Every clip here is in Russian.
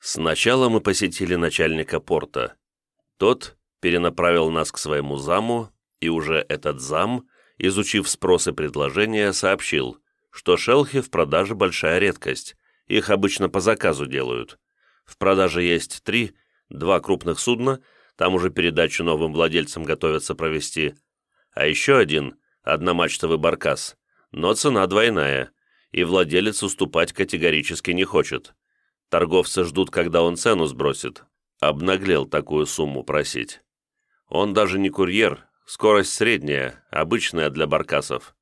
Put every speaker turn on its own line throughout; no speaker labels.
Сначала мы посетили начальника порта. Тот перенаправил нас к своему заму, и уже этот зам, изучив спрос и предложения, сообщил, что шелхи в продаже большая редкость, их обычно по заказу делают. В продаже есть три, два крупных судна, там уже передачу новым владельцам готовятся провести, а еще один, одномачтовый баркас, но цена двойная, и владелец уступать категорически не хочет. Торговцы ждут, когда он цену сбросит. Обнаглел такую сумму просить. Он даже не курьер, скорость средняя, обычная для баркасов.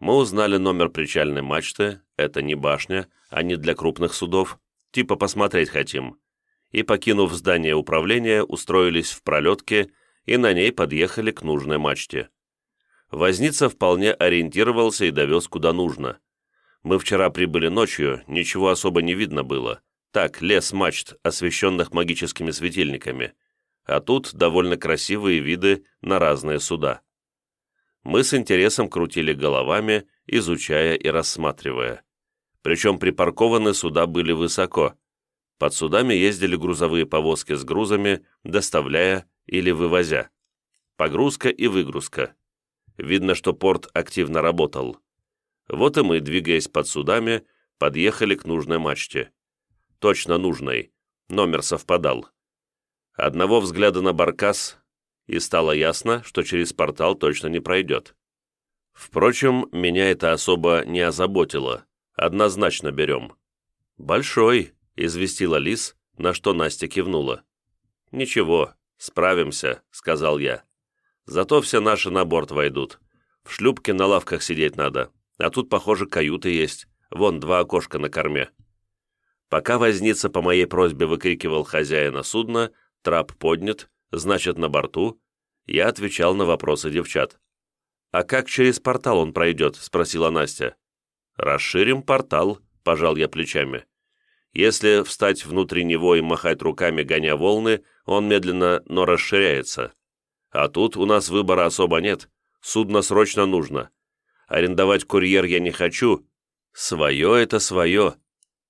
Мы узнали номер причальной мачты, это не башня, а не для крупных судов, типа посмотреть хотим. И, покинув здание управления, устроились в пролетке и на ней подъехали к нужной мачте. Возница вполне ориентировался и довез куда нужно. Мы вчера прибыли ночью, ничего особо не видно было. Так, лес мачт, освещенных магическими светильниками. А тут довольно красивые виды на разные суда. Мы с интересом крутили головами, изучая и рассматривая. Причем припаркованы суда были высоко. Под судами ездили грузовые повозки с грузами, доставляя или вывозя. Погрузка и выгрузка. Видно, что порт активно работал. Вот и мы, двигаясь под судами, подъехали к нужной мачте. Точно нужной. Номер совпадал. Одного взгляда на баркас, и стало ясно, что через портал точно не пройдет. Впрочем, меня это особо не озаботило. Однозначно берем. «Большой», — известила Лис, на что Настя кивнула. «Ничего, справимся», — сказал я. «Зато все наши на борт войдут. В шлюпке на лавках сидеть надо. А тут, похоже, каюты есть. Вон два окошка на корме. Пока возница по моей просьбе выкрикивал хозяина судна, трап поднят, значит, на борту, я отвечал на вопросы девчат. «А как через портал он пройдет?» – спросила Настя. «Расширим портал», – пожал я плечами. «Если встать внутри него и махать руками, гоня волны, он медленно, но расширяется. А тут у нас выбора особо нет. Судно срочно нужно. Арендовать курьер я не хочу. Свое это свое.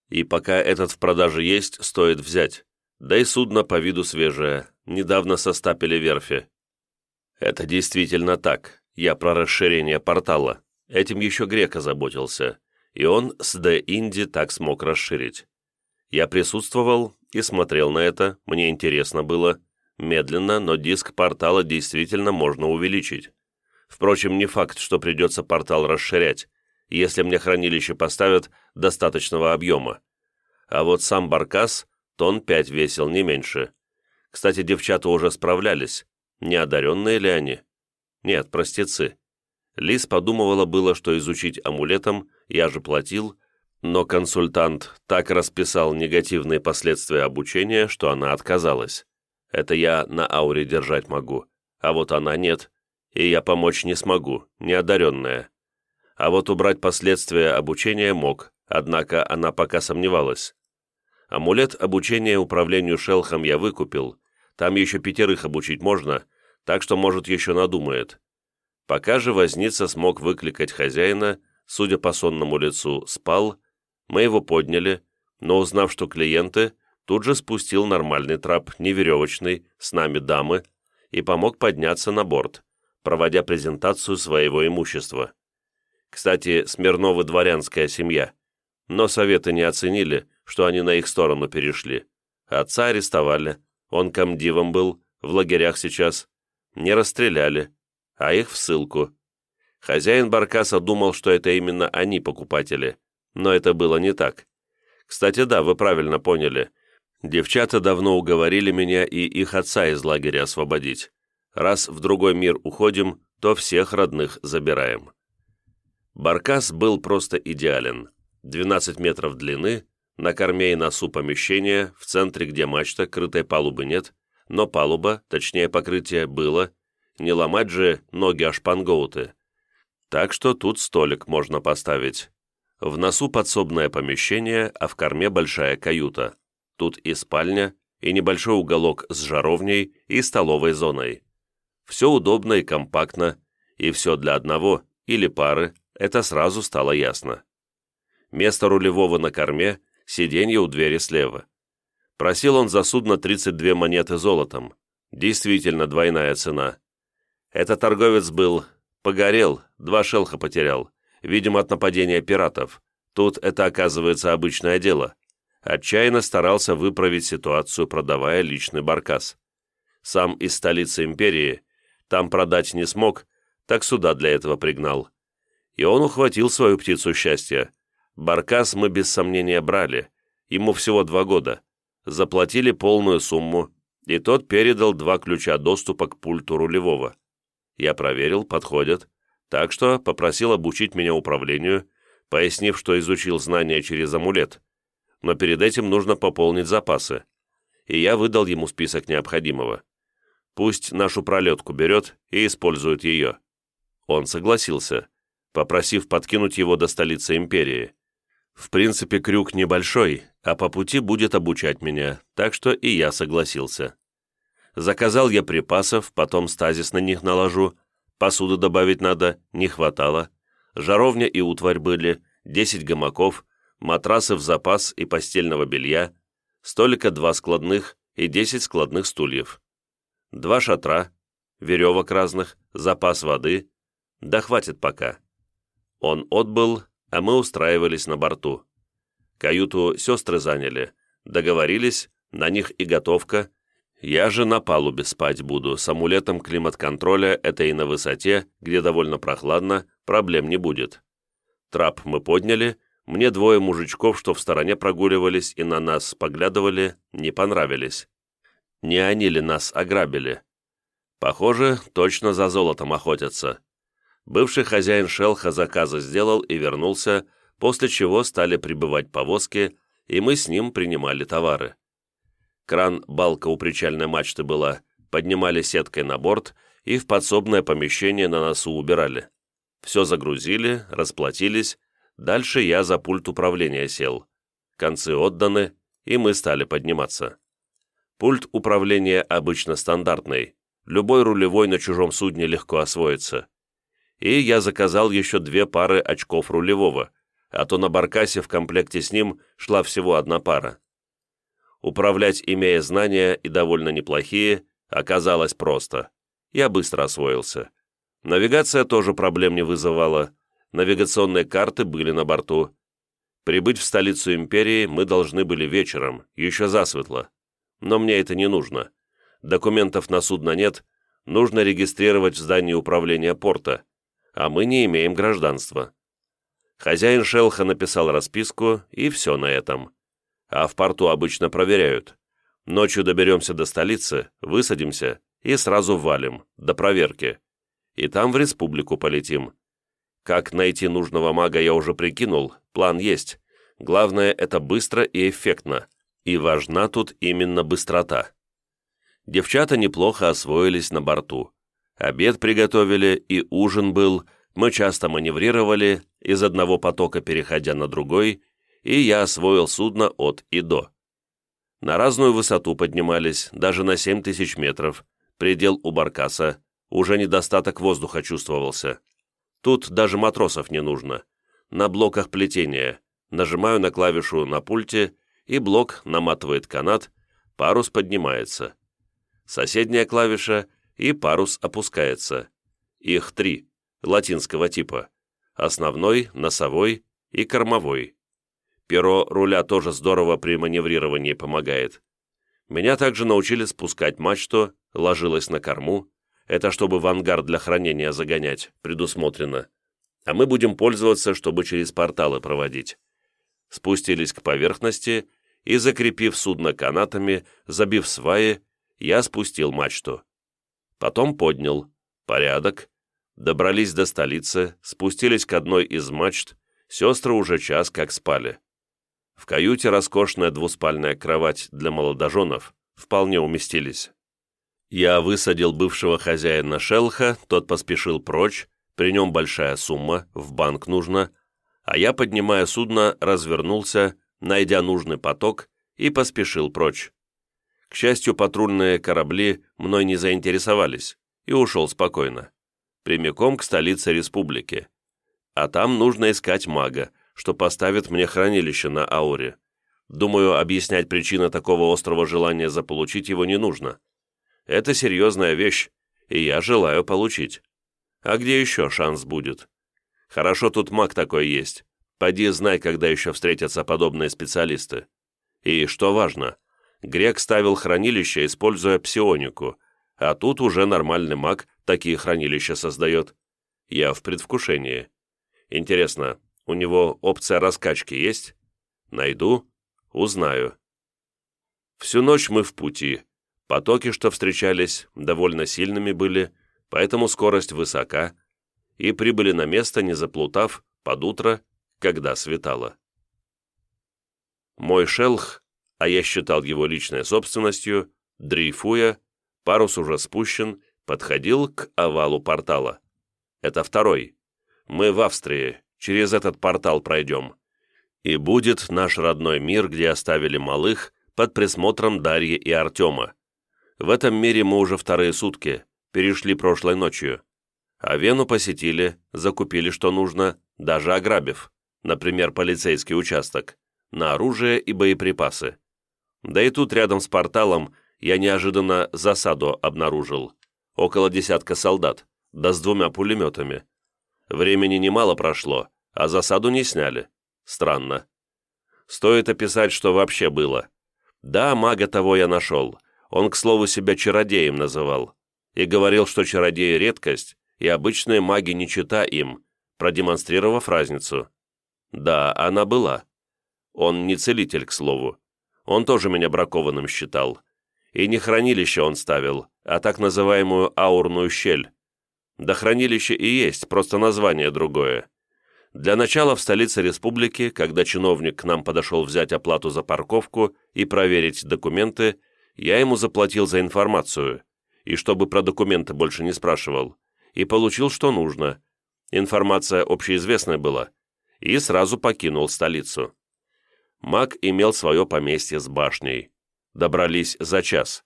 И пока этот в продаже есть, стоит взять. Да и судно по виду свежее. Недавно состапили верфи. Это действительно так. Я про расширение портала. Этим еще Грек озаботился. И он с Д Инди так смог расширить. Я присутствовал и смотрел на это, мне интересно было. Медленно, но диск портала действительно можно увеличить. Впрочем, не факт, что придется портал расширять, если мне хранилище поставят достаточного объема. А вот сам баркас тон 5 весил не меньше. Кстати, девчата уже справлялись. Не одаренные ли они? Нет, простецы. Лис подумывала было, что изучить амулетом, я же платил, но консультант так расписал негативные последствия обучения, что она отказалась. Это я на ауре держать могу, а вот она нет и я помочь не смогу, неодаренная. А вот убрать последствия обучения мог, однако она пока сомневалась. Амулет обучения управлению шелхом я выкупил, там еще пятерых обучить можно, так что, может, еще надумает. Пока же возница смог выкликать хозяина, судя по сонному лицу, спал, мы его подняли, но узнав, что клиенты, тут же спустил нормальный трап, не веревочный, с нами дамы, и помог подняться на борт проводя презентацию своего имущества. Кстати, Смирновы дворянская семья, но советы не оценили, что они на их сторону перешли. Отца арестовали, он комдивом был, в лагерях сейчас, не расстреляли, а их в ссылку. Хозяин Баркаса думал, что это именно они покупатели, но это было не так. Кстати, да, вы правильно поняли. Девчата давно уговорили меня и их отца из лагеря освободить. Раз в другой мир уходим, то всех родных забираем. Баркас был просто идеален. 12 метров длины, на корме и носу помещения, в центре, где мачта, крытой палубы нет, но палуба, точнее покрытие, было, не ломать же ноги ашпангоуты. Так что тут столик можно поставить. В носу подсобное помещение, а в корме большая каюта. Тут и спальня, и небольшой уголок с жаровней и столовой зоной. Все удобно и компактно, и все для одного или пары, это сразу стало ясно. Место рулевого на корме, сиденье у двери слева. Просил он за судно 32 монеты золотом. Действительно двойная цена. Этот торговец был... Погорел, два шелха потерял. Видимо, от нападения пиратов. Тут это, оказывается, обычное дело. Отчаянно старался выправить ситуацию, продавая личный баркас. Сам из столицы империи, там продать не смог, так сюда для этого пригнал. И он ухватил свою птицу счастья. Баркас мы без сомнения брали. Ему всего два года. Заплатили полную сумму, и тот передал два ключа доступа к пульту рулевого. Я проверил, подходят, так что попросил обучить меня управлению, пояснив, что изучил знания через амулет, но перед этим нужно пополнить запасы, и я выдал ему список необходимого. Пусть нашу пролетку берет и использует ее. Он согласился, попросив подкинуть его до столицы империи. В принципе, крюк небольшой, а по пути будет обучать меня, так что и я согласился. Заказал я припасов, потом стазис на них наложу, посуду добавить надо, не хватало. Жаровня и утварь были, 10 гамаков, матрасы в запас и постельного белья, столика два складных и 10 складных стульев. Два шатра, веревок разных, запас воды, да хватит пока. Он отбыл, а мы устраивались на борту. Каюту сестры заняли, договорились, на них и готовка. Я же на палубе спать буду, с амулетом климат-контроля, это и на высоте, где довольно прохладно, проблем не будет. Трап мы подняли, мне двое мужичков, что в стороне прогуливались и на нас поглядывали, не понравились. Не они ли нас ограбили? Похоже, точно за золотом охотятся. Бывший хозяин шелха заказы сделал и вернулся, после чего стали прибывать повозки, и мы с ним принимали товары. Кран-балка у причальной мачты была, поднимали сеткой на борт и в подсобное помещение на носу убирали. Все загрузили, расплатились, дальше я за пульт управления сел. Концы отданы, и мы стали подниматься. Пульт управления обычно стандартный, любой рулевой на чужом судне легко освоится и я заказал еще две пары очков рулевого, а то на баркасе в комплекте с ним шла всего одна пара. Управлять, имея знания, и довольно неплохие, оказалось просто. Я быстро освоился. Навигация тоже проблем не вызывала. Навигационные карты были на борту. Прибыть в столицу империи мы должны были вечером, еще засветло. Но мне это не нужно. Документов на судно нет, нужно регистрировать в здании управления порта а мы не имеем гражданства. Хозяин шелха написал расписку, и все на этом. А в порту обычно проверяют. Ночью доберемся до столицы, высадимся и сразу валим, до проверки. И там в республику полетим. Как найти нужного мага я уже прикинул, план есть. Главное, это быстро и эффектно. И важна тут именно быстрота. Девчата неплохо освоились на борту. Обед приготовили и ужин был, мы часто маневрировали, из одного потока переходя на другой, и я освоил судно от и до. На разную высоту поднимались, даже на 7 тысяч метров, предел у баркаса, уже недостаток воздуха чувствовался. Тут даже матросов не нужно. На блоках плетения. Нажимаю на клавишу на пульте, и блок наматывает канат, парус поднимается. Соседняя клавиша, и парус опускается. Их три, латинского типа. Основной, носовой и кормовой. Перо руля тоже здорово при маневрировании помогает. Меня также научили спускать мачту, ложилась на корму. Это чтобы в ангар для хранения загонять, предусмотрено. А мы будем пользоваться, чтобы через порталы проводить. Спустились к поверхности и, закрепив судно канатами, забив сваи, я спустил мачту. Потом поднял. Порядок. Добрались до столицы, спустились к одной из мачт, сестры уже час как спали. В каюте роскошная двуспальная кровать для молодоженов вполне уместились. Я высадил бывшего хозяина шелха, тот поспешил прочь, при нем большая сумма, в банк нужно, а я, поднимая судно, развернулся, найдя нужный поток, и поспешил прочь. К счастью, патрульные корабли мной не заинтересовались, и ушел спокойно. Прямиком к столице республики. А там нужно искать мага, что поставит мне хранилище на ауре. Думаю, объяснять причины такого острого желания заполучить его не нужно. Это серьезная вещь, и я желаю получить. А где еще шанс будет? Хорошо тут маг такой есть. Поди знай, когда еще встретятся подобные специалисты. И, что важно, грек ставил хранилище, используя псионику, а тут уже нормальный маг такие хранилища создает. Я в предвкушении. Интересно, у него опция раскачки есть? Найду, узнаю. Всю ночь мы в пути. Потоки, что встречались, довольно сильными были, поэтому скорость высока, и прибыли на место, не заплутав, под утро, когда светало. Мой шелх, а я считал его личной собственностью, дрейфуя, парус уже спущен, подходил к овалу портала. Это второй. Мы в Австрии, через этот портал пройдем. И будет наш родной мир, где оставили малых, под присмотром Дарьи и Артема. В этом мире мы уже вторые сутки, перешли прошлой ночью. А Вену посетили, закупили что нужно, даже ограбив, например, полицейский участок, на оружие и боеприпасы. Да и тут рядом с порталом я неожиданно засаду обнаружил. Около десятка солдат, да с двумя пулеметами. Времени немало прошло, а засаду не сняли. Странно. Стоит описать, что вообще было. Да, мага того я нашел. Он, к слову, себя чародеем называл. И говорил, что чародеи — редкость, и обычные маги не чита им, продемонстрировав разницу. Да, она была. Он не целитель, к слову. Он тоже меня бракованным считал. И не хранилище он ставил, а так называемую аурную щель. Да хранилище и есть, просто название другое. Для начала в столице республики, когда чиновник к нам подошел взять оплату за парковку и проверить документы, я ему заплатил за информацию, и чтобы про документы больше не спрашивал, и получил, что нужно. Информация общеизвестная была, и сразу покинул столицу. Маг имел свое поместье с башней. Добрались за час.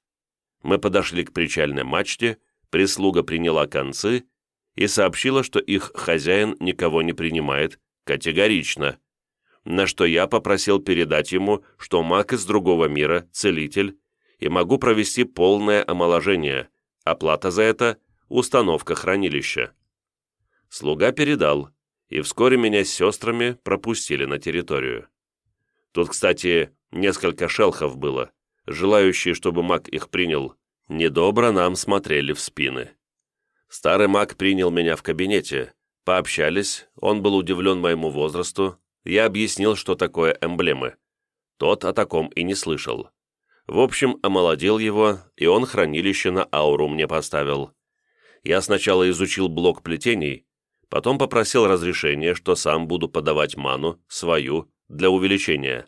Мы подошли к причальной мачте, прислуга приняла концы и сообщила, что их хозяин никого не принимает, категорично. На что я попросил передать ему, что маг из другого мира, целитель, и могу провести полное омоложение. Оплата за это – установка хранилища. Слуга передал, и вскоре меня с сестрами пропустили на территорию. Тут, кстати, несколько шелхов было, желающие, чтобы маг их принял. Недобро нам смотрели в спины. Старый маг принял меня в кабинете, пообщались, он был удивлен моему возрасту, я объяснил, что такое эмблемы. Тот о таком и не слышал. В общем, омолодил его, и он хранилище на ауру мне поставил. Я сначала изучил блок плетений, потом попросил разрешения, что сам буду подавать ману, свою, для увеличения.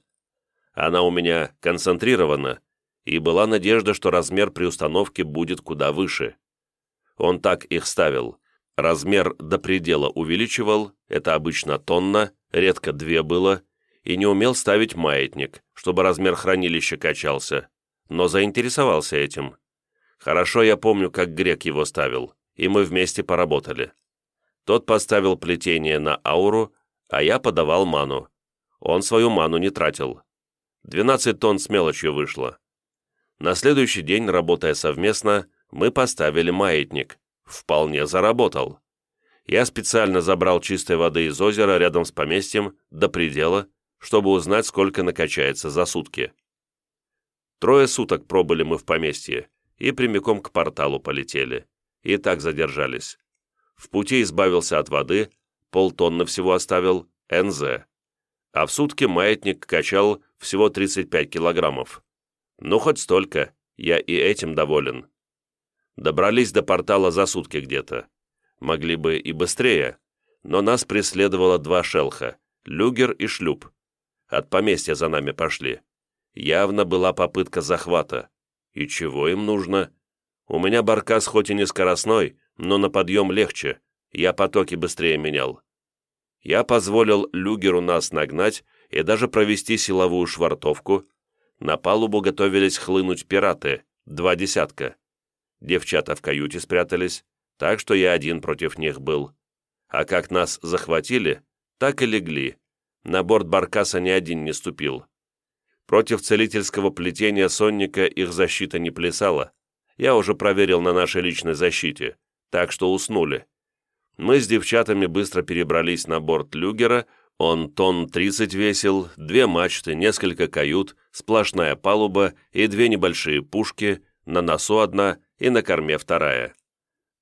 Она у меня концентрирована, и была надежда, что размер при установке будет куда выше. Он так их ставил. Размер до предела увеличивал, это обычно тонна, редко две было, и не умел ставить маятник, чтобы размер хранилища качался, но заинтересовался этим. Хорошо я помню, как грек его ставил, и мы вместе поработали. Тот поставил плетение на ауру, а я подавал ману. Он свою ману не тратил. 12 тонн с мелочью вышло. На следующий день, работая совместно, мы поставили маятник. Вполне заработал. Я специально забрал чистой воды из озера рядом с поместьем до предела, чтобы узнать, сколько накачается за сутки. Трое суток пробыли мы в поместье и прямиком к порталу полетели. И так задержались. В пути избавился от воды, полтонны всего оставил, НЗ. А в сутки маятник качал всего 35 килограммов. Ну, хоть столько, я и этим доволен. Добрались до портала за сутки где-то. Могли бы и быстрее, но нас преследовало два шелха, люгер и шлюп. От поместья за нами пошли. Явно была попытка захвата. И чего им нужно? У меня баркас хоть и не скоростной, но на подъем легче. Я потоки быстрее менял. Я позволил люгеру нас нагнать и даже провести силовую швартовку. На палубу готовились хлынуть пираты, два десятка. Девчата в каюте спрятались, так что я один против них был. А как нас захватили, так и легли. На борт Баркаса ни один не ступил. Против целительского плетения сонника их защита не плясала. Я уже проверил на нашей личной защите, так что уснули. Мы с девчатами быстро перебрались на борт люгера, он тонн 30 весил, две мачты, несколько кают, сплошная палуба и две небольшие пушки, на носу одна и на корме вторая.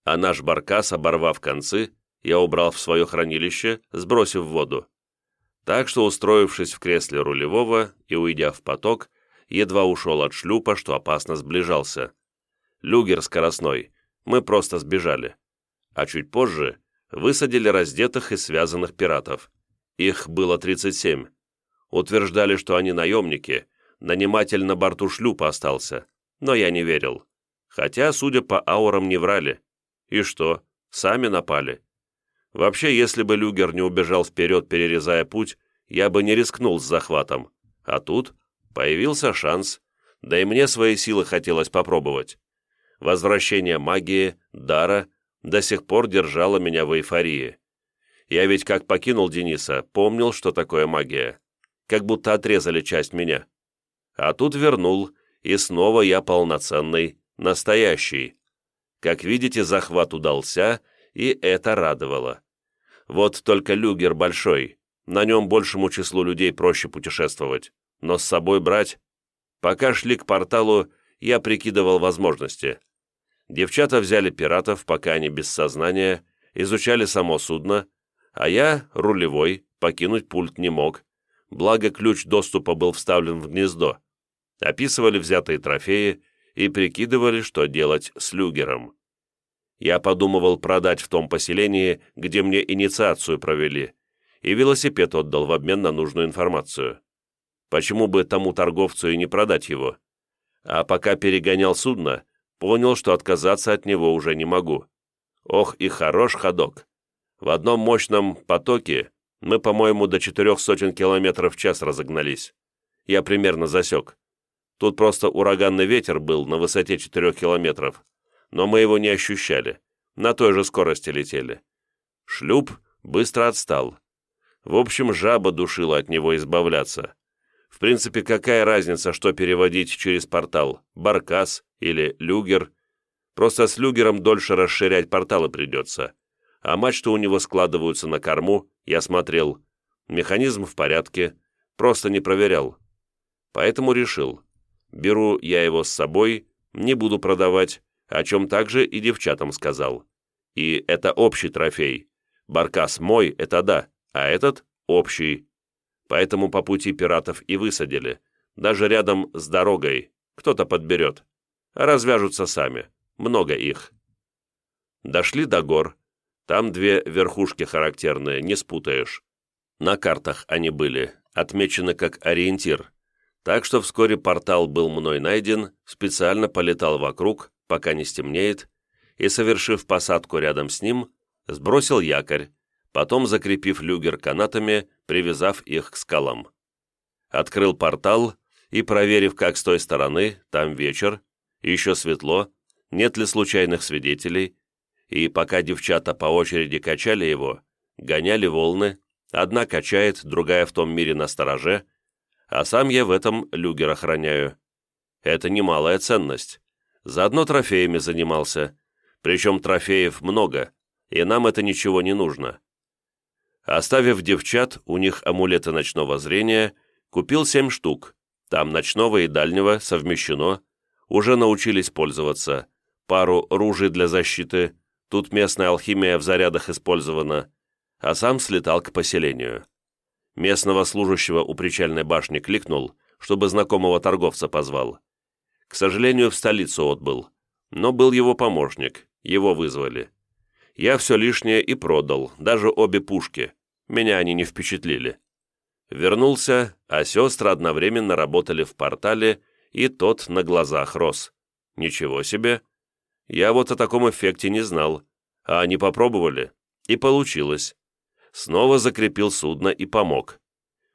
А наш баркас, оборвав концы, я убрал в свое хранилище, сбросив в воду. Так что, устроившись в кресле рулевого и уйдя в поток, едва ушел от шлюпа, что опасно сближался. Люгер скоростной, мы просто сбежали. А чуть позже высадили раздетых и связанных пиратов. Их было 37. Утверждали, что они наемники, наниматель на борту шлюпа остался, но я не верил. Хотя, судя по аурам, не врали. И что, сами напали? Вообще, если бы Люгер не убежал вперед, перерезая путь, я бы не рискнул с захватом. А тут появился шанс, да и мне свои силы хотелось попробовать. Возвращение магии, дара до сих пор держало меня в эйфории. Я ведь как покинул Дениса, помнил, что такое магия. Как будто отрезали часть меня. А тут вернул, и снова я полноценный, настоящий. Как видите, захват удался, и это радовало. Вот только люгер большой, на нем большему числу людей проще путешествовать, но с собой брать... Пока шли к порталу, я прикидывал возможности. Девчата взяли пиратов, пока они без сознания, изучали само судно, а я, рулевой, покинуть пульт не мог, благо ключ доступа был вставлен в гнездо. Описывали взятые трофеи и прикидывали, что делать с люгером. Я подумывал продать в том поселении, где мне инициацию провели, и велосипед отдал в обмен на нужную информацию. Почему бы тому торговцу и не продать его? А пока перегонял судно, понял, что отказаться от него уже не могу. Ох, и хорош ходок. В одном мощном потоке мы, по-моему, до четырех сотен километров в час разогнались. Я примерно засек. Тут просто ураганный ветер был на высоте четырех километров, но мы его не ощущали, на той же скорости летели. Шлюп быстро отстал. В общем, жаба душила от него избавляться. В принципе, какая разница, что переводить через портал, баркас или люгер? Просто с люгером дольше расширять порталы придется. А мачты у него складываются на корму, я смотрел. Механизм в порядке, просто не проверял. Поэтому решил. Беру я его с собой, не буду продавать, о чем также и девчатам сказал. И это общий трофей. Баркас мой, это да, а этот общий. Поэтому по пути пиратов и высадили. Даже рядом с дорогой. Кто-то подберет. Развяжутся сами. Много их. Дошли до гор. Там две верхушки характерные, не спутаешь. На картах они были, отмечены как ориентир. Так что вскоре портал был мной найден, специально полетал вокруг, пока не стемнеет, и, совершив посадку рядом с ним, сбросил якорь, потом закрепив люгер канатами, привязав их к скалам. Открыл портал и, проверив, как с той стороны, там вечер, еще светло, нет ли случайных свидетелей, и пока девчата по очереди качали его, гоняли волны, одна качает, другая в том мире на стороже, а сам я в этом люгер охраняю. Это немалая ценность. Заодно трофеями занимался. Причем трофеев много, и нам это ничего не нужно. Оставив девчат, у них амулеты ночного зрения, купил семь штук. Там ночного и дальнего совмещено. Уже научились пользоваться. Пару ружей для защиты. Тут местная алхимия в зарядах использована. А сам слетал к поселению. Местного служащего у причальной башни кликнул, чтобы знакомого торговца позвал. К сожалению, в столицу отбыл. Но был его помощник, его вызвали. Я все лишнее и продал, даже обе пушки. Меня они не впечатлили. Вернулся, а сестры одновременно работали в портале, и тот на глазах рос. Ничего себе! Я вот о таком эффекте не знал. А они попробовали, и получилось. Снова закрепил судно и помог.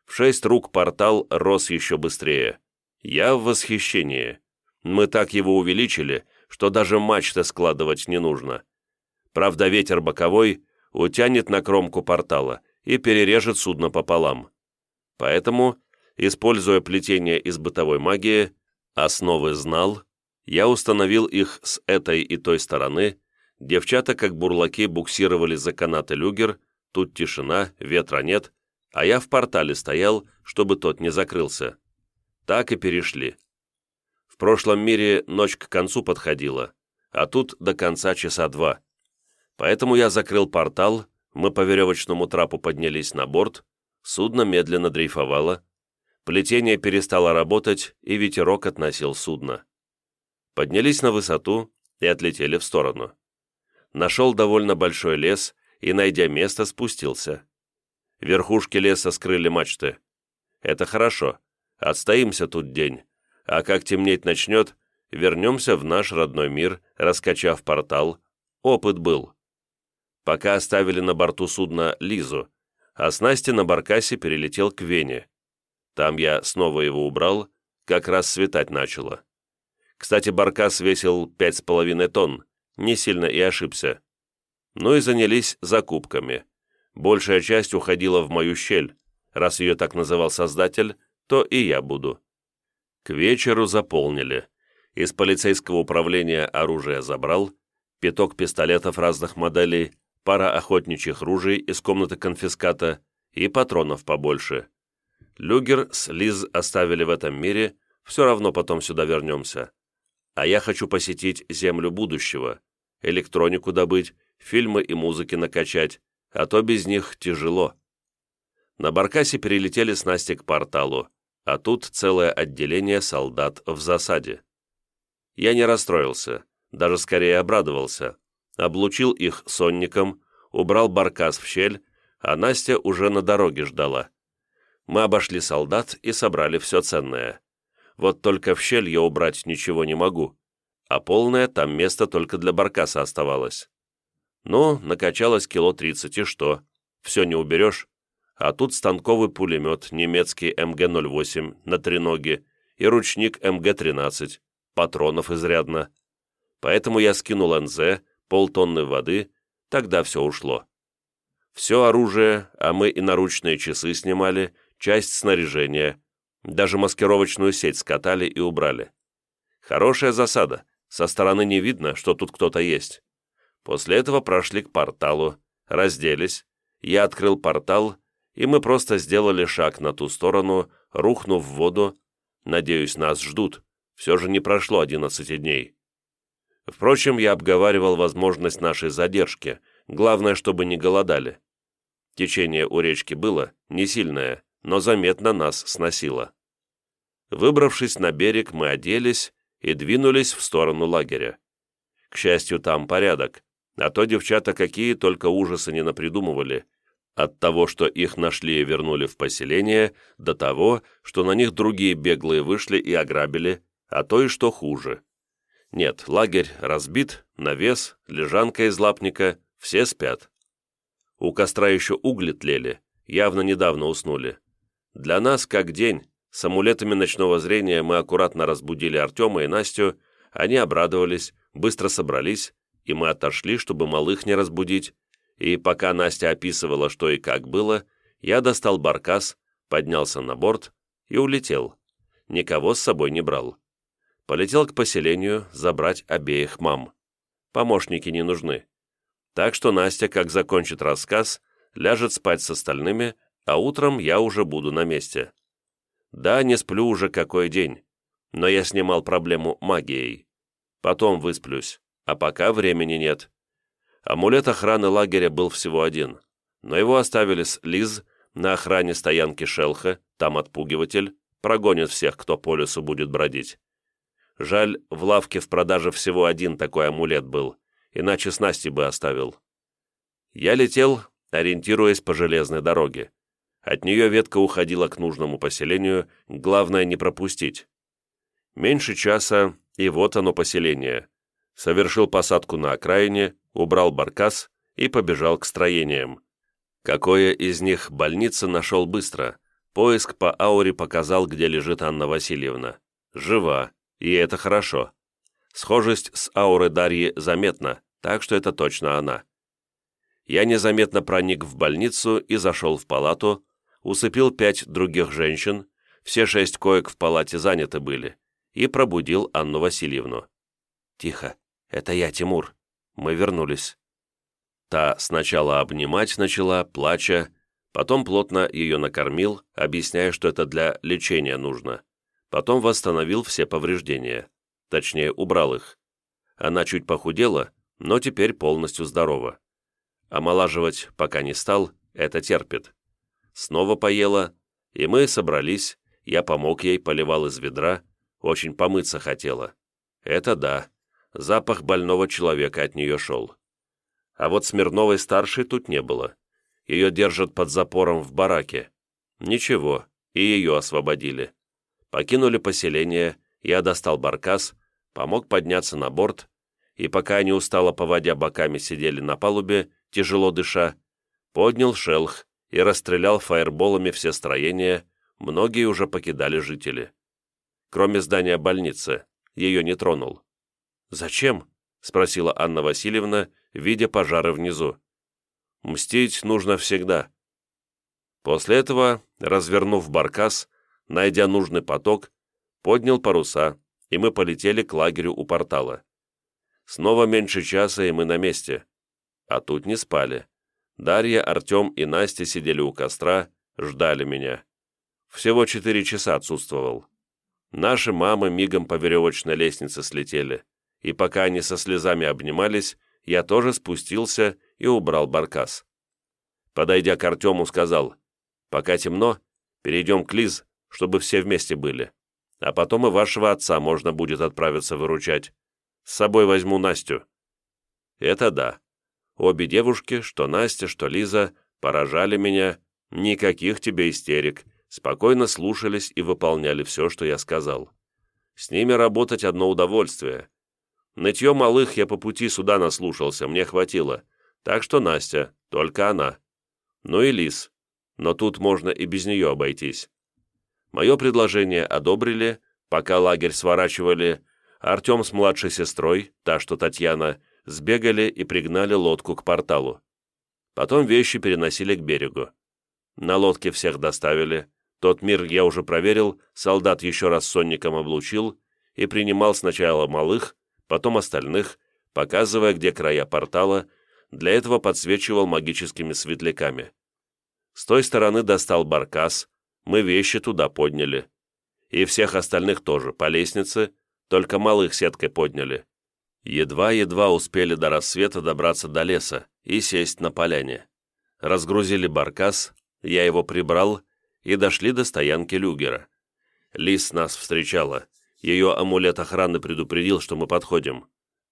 В шесть рук портал рос еще быстрее. Я в восхищении. Мы так его увеличили, что даже мачты складывать не нужно. Правда, ветер боковой утянет на кромку портала и перережет судно пополам. Поэтому используя плетение из бытовой магии, основы знал, я установил их с этой и той стороны, девчата как бурлаки буксировали за канаты люгер, тут тишина, ветра нет, а я в портале стоял, чтобы тот не закрылся. Так и перешли. В прошлом мире ночь к концу подходила, а тут до конца часа два. Поэтому я закрыл портал, мы по веревочному трапу поднялись на борт, судно медленно дрейфовало, плетение перестало работать, и ветерок относил судно. Поднялись на высоту и отлетели в сторону. Нашел довольно большой лес и, найдя место, спустился. Верхушки леса скрыли мачты. Это хорошо. Отстоимся тут день. А как темнеть начнет, вернемся в наш родной мир, раскачав портал. Опыт был. Пока оставили на борту судна Лизу, а с Настей на баркасе перелетел к Вене. Там я снова его убрал, как раз светать начало. Кстати, баркас весил пять с половиной тонн, не сильно и ошибся. Ну и занялись закупками. Большая часть уходила в мою щель. Раз ее так называл создатель, то и я буду. К вечеру заполнили. Из полицейского управления оружие забрал, пяток пистолетов разных моделей, пара охотничьих ружей из комнаты конфиската и патронов побольше. Люгер с Лиз оставили в этом мире, все равно потом сюда вернемся. А я хочу посетить землю будущего, электронику добыть, фильмы и музыки накачать, а то без них тяжело. На Баркасе перелетели с Настей к порталу, а тут целое отделение солдат в засаде. Я не расстроился, даже скорее обрадовался. Облучил их сонником, убрал Баркас в щель, а Настя уже на дороге ждала. Мы обошли солдат и собрали все ценное. Вот только в щель я убрать ничего не могу, а полное там место только для Баркаса оставалось. Ну, накачалось кило тридцать, и что? Все не уберешь. А тут станковый пулемет, немецкий МГ-08 на треноге и ручник МГ-13, патронов изрядно. Поэтому я скинул НЗ, полтонны воды, тогда все ушло. Все оружие, а мы и наручные часы снимали, часть снаряжения, даже маскировочную сеть скатали и убрали. Хорошая засада, со стороны не видно, что тут кто-то есть. После этого прошли к порталу, разделись, я открыл портал, и мы просто сделали шаг на ту сторону, рухнув в воду. Надеюсь, нас ждут, все же не прошло 11 дней. Впрочем, я обговаривал возможность нашей задержки, главное, чтобы не голодали. Течение у речки было не сильное, но заметно нас сносило. Выбравшись на берег, мы оделись и двинулись в сторону лагеря. К счастью, там порядок, а то девчата какие только ужасы не напридумывали. От того, что их нашли и вернули в поселение, до того, что на них другие беглые вышли и ограбили, а то и что хуже. Нет, лагерь разбит, навес, лежанка из лапника, все спят. У костра еще угли тлели, явно недавно уснули. Для нас как день, с амулетами ночного зрения мы аккуратно разбудили Артема и Настю, они обрадовались, быстро собрались, и мы отошли, чтобы малых не разбудить, и пока Настя описывала, что и как было, я достал баркас, поднялся на борт и улетел. Никого с собой не брал. Полетел к поселению забрать обеих мам. Помощники не нужны. Так что Настя, как закончит рассказ, ляжет спать с остальными, а утром я уже буду на месте. Да, не сплю уже какой день, но я снимал проблему магией. Потом высплюсь а пока времени нет. Амулет охраны лагеря был всего один, но его оставили с Лиз на охране стоянки Шелха, там отпугиватель, прогонит всех, кто по лесу будет бродить. Жаль, в лавке в продаже всего один такой амулет был, иначе с Настей бы оставил. Я летел, ориентируясь по железной дороге. От нее ветка уходила к нужному поселению, главное не пропустить. Меньше часа, и вот оно поселение совершил посадку на окраине, убрал баркас и побежал к строениям. Какое из них больница нашел быстро. Поиск по ауре показал, где лежит Анна Васильевна. Жива, и это хорошо. Схожесть с аурой Дарьи заметна, так что это точно она. Я незаметно проник в больницу и зашел в палату, усыпил пять других женщин, все шесть коек в палате заняты были, и пробудил Анну Васильевну. «Тихо, это я, Тимур. Мы вернулись». Та сначала обнимать начала, плача, потом плотно ее накормил, объясняя, что это для лечения нужно. Потом восстановил все повреждения, точнее, убрал их. Она чуть похудела, но теперь полностью здорова. Омолаживать пока не стал, это терпит. Снова поела, и мы собрались, я помог ей, поливал из ведра, очень помыться хотела. Это да, запах больного человека от нее шел. А вот Смирновой-старшей тут не было. Ее держат под запором в бараке. Ничего, и ее освободили. Покинули поселение, я достал баркас, помог подняться на борт, и пока они устало поводя боками сидели на палубе, тяжело дыша, поднял шелх и расстрелял фаерболами все строения, многие уже покидали жители. Кроме здания больницы, ее не тронул. «Зачем?» — спросила Анна Васильевна, видя пожары внизу. «Мстить нужно всегда». После этого, развернув баркас, найдя нужный поток, поднял паруса, и мы полетели к лагерю у портала. Снова меньше часа, и мы на месте. А тут не спали. Дарья, Артем и Настя сидели у костра, ждали меня. Всего четыре часа отсутствовал. Наши мамы мигом по веревочной лестнице слетели, и пока они со слезами обнимались, я тоже спустился и убрал баркас. Подойдя к Артему, сказал, «Пока темно, перейдем к Лиз, чтобы все вместе были. А потом и вашего отца можно будет отправиться выручать. С собой возьму Настю». Это да. Обе девушки, что Настя, что Лиза, поражали меня. Никаких тебе истерик. Спокойно слушались и выполняли все, что я сказал. С ними работать одно удовольствие. Нытье малых я по пути сюда наслушался, мне хватило. Так что Настя, только она. Ну и Лиз. Но тут можно и без нее обойтись. Мое предложение одобрили, пока лагерь сворачивали, Артем с младшей сестрой, та, что Татьяна, сбегали и пригнали лодку к порталу. Потом вещи переносили к берегу. На лодке всех доставили. Тот мир я уже проверил, солдат еще раз сонником облучил и принимал сначала малых, потом остальных, показывая, где края портала, для этого подсвечивал магическими светляками. С той стороны достал баркас, мы вещи туда подняли. И всех остальных тоже, по лестнице, только малых сеткой подняли. Едва-едва успели до рассвета добраться до леса и сесть на поляне. Разгрузили баркас, я его прибрал, и дошли до стоянки люгера. Лис нас встречала. Ее амулет охраны предупредил, что мы подходим.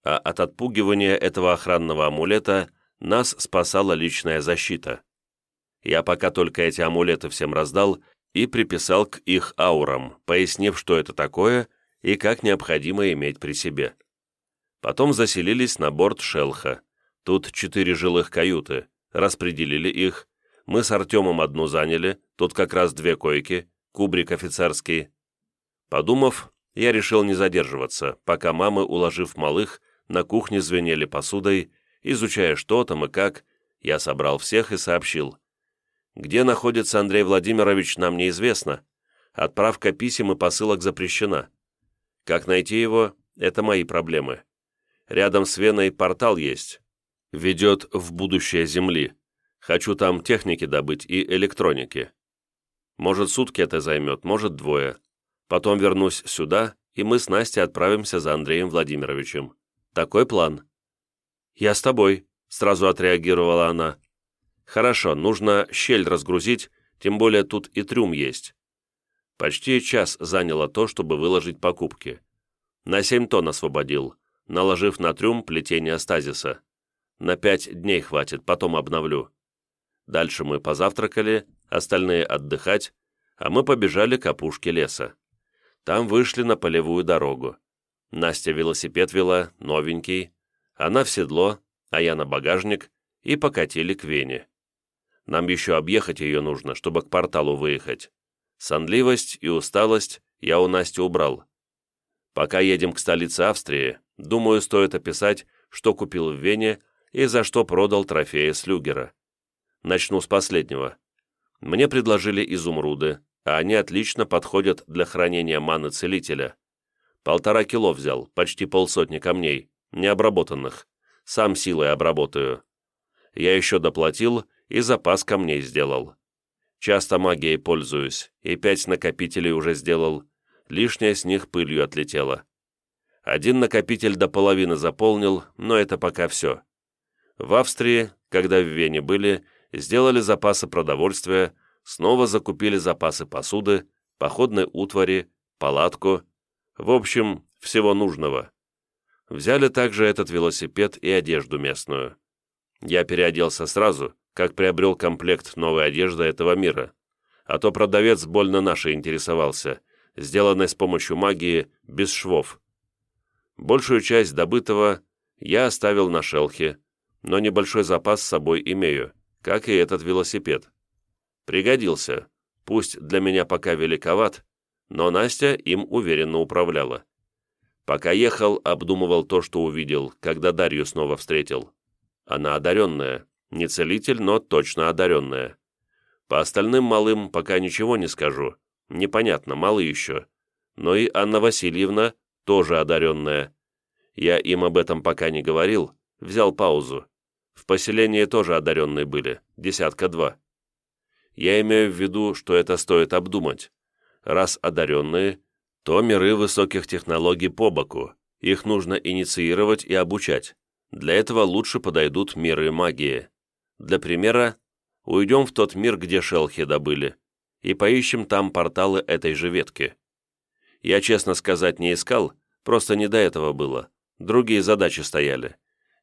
А от отпугивания этого охранного амулета нас спасала личная защита. Я пока только эти амулеты всем раздал и приписал к их аурам, пояснив, что это такое – и как необходимо иметь при себе. Потом заселились на борт «Шелха». Тут четыре жилых каюты, распределили их. Мы с Артемом одну заняли, тут как раз две койки, кубрик офицерский. Подумав, я решил не задерживаться, пока мамы, уложив малых, на кухне звенели посудой, изучая что там и как, я собрал всех и сообщил. Где находится Андрей Владимирович, нам неизвестно. Отправка писем и посылок запрещена. Как найти его – это мои проблемы. Рядом с Веной портал есть. Ведет в будущее Земли. Хочу там техники добыть и электроники. Может, сутки это займет, может, двое. Потом вернусь сюда, и мы с Настей отправимся за Андреем Владимировичем. Такой план. «Я с тобой», — сразу отреагировала она. «Хорошо, нужно щель разгрузить, тем более тут и трюм есть. Почти час заняло то, чтобы выложить покупки. На 7 тонн освободил, наложив на трюм плетение стазиса. На пять дней хватит, потом обновлю. Дальше мы позавтракали, остальные отдыхать, а мы побежали к опушке леса. Там вышли на полевую дорогу. Настя велосипед вела, новенький, она в седло, а я на багажник, и покатили к Вене. Нам еще объехать ее нужно, чтобы к порталу выехать. Сонливость и усталость я у Насти убрал. Пока едем к столице Австрии, думаю, стоит описать, что купил в Вене и за что продал трофеи Слюгера. Начну с последнего. Мне предложили изумруды, а они отлично подходят для хранения маны целителя. Полтора кило взял, почти полсотни камней, необработанных. Сам силой обработаю. Я еще доплатил и запас камней сделал. Часто магией пользуюсь, и пять накопителей уже сделал. Лишняя с них пылью отлетела. Один накопитель до половины заполнил, но это пока все. В Австрии, когда в Вене были, сделали запасы продовольствия, снова закупили запасы посуды, походной утвари, палатку, в общем, всего нужного. Взяли также этот велосипед и одежду местную. Я переоделся сразу, как приобрел комплект новой одежды этого мира. А то продавец больно нашей интересовался, сделанной с помощью магии, без швов. Большую часть добытого я оставил на шелхе, но небольшой запас с собой имею, как и этот велосипед. Пригодился, пусть для меня пока великоват, но Настя им уверенно управляла. Пока ехал, обдумывал то, что увидел, когда Дарью снова встретил. Она одаренная, не целитель, но точно одаренная. По остальным малым пока ничего не скажу, непонятно, малы еще. Но и Анна Васильевна тоже одаренная. Я им об этом пока не говорил, взял паузу. В поселении тоже одаренные были, десятка-два. Я имею в виду, что это стоит обдумать. Раз одаренные, то миры высоких технологий по боку. Их нужно инициировать и обучать. Для этого лучше подойдут миры магии. Для примера, уйдем в тот мир, где шелхи добыли, и поищем там порталы этой же ветки. Я, честно сказать, не искал, просто не до этого было. Другие задачи стояли.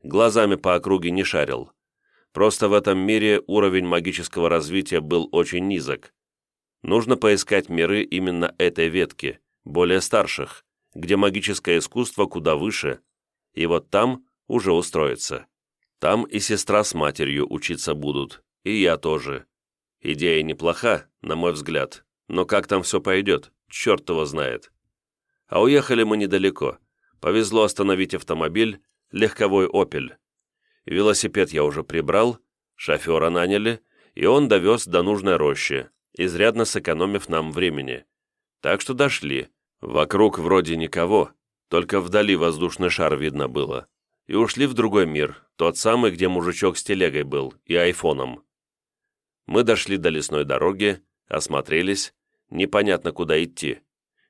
Глазами по округе не шарил. Просто в этом мире уровень магического развития был очень низок. Нужно поискать миры именно этой ветки, более старших, где магическое искусство куда выше, и вот там уже устроиться. Там и сестра с матерью учиться будут, и я тоже. Идея неплоха, на мой взгляд, но как там все пойдет, черт его знает. А уехали мы недалеко. Повезло остановить автомобиль, легковой «Опель». Велосипед я уже прибрал, шофера наняли, и он довез до нужной рощи, изрядно сэкономив нам времени. Так что дошли. Вокруг вроде никого, только вдали воздушный шар видно было. И ушли в другой мир, тот самый, где мужичок с телегой был и айфоном. Мы дошли до лесной дороги, осмотрелись, непонятно куда идти.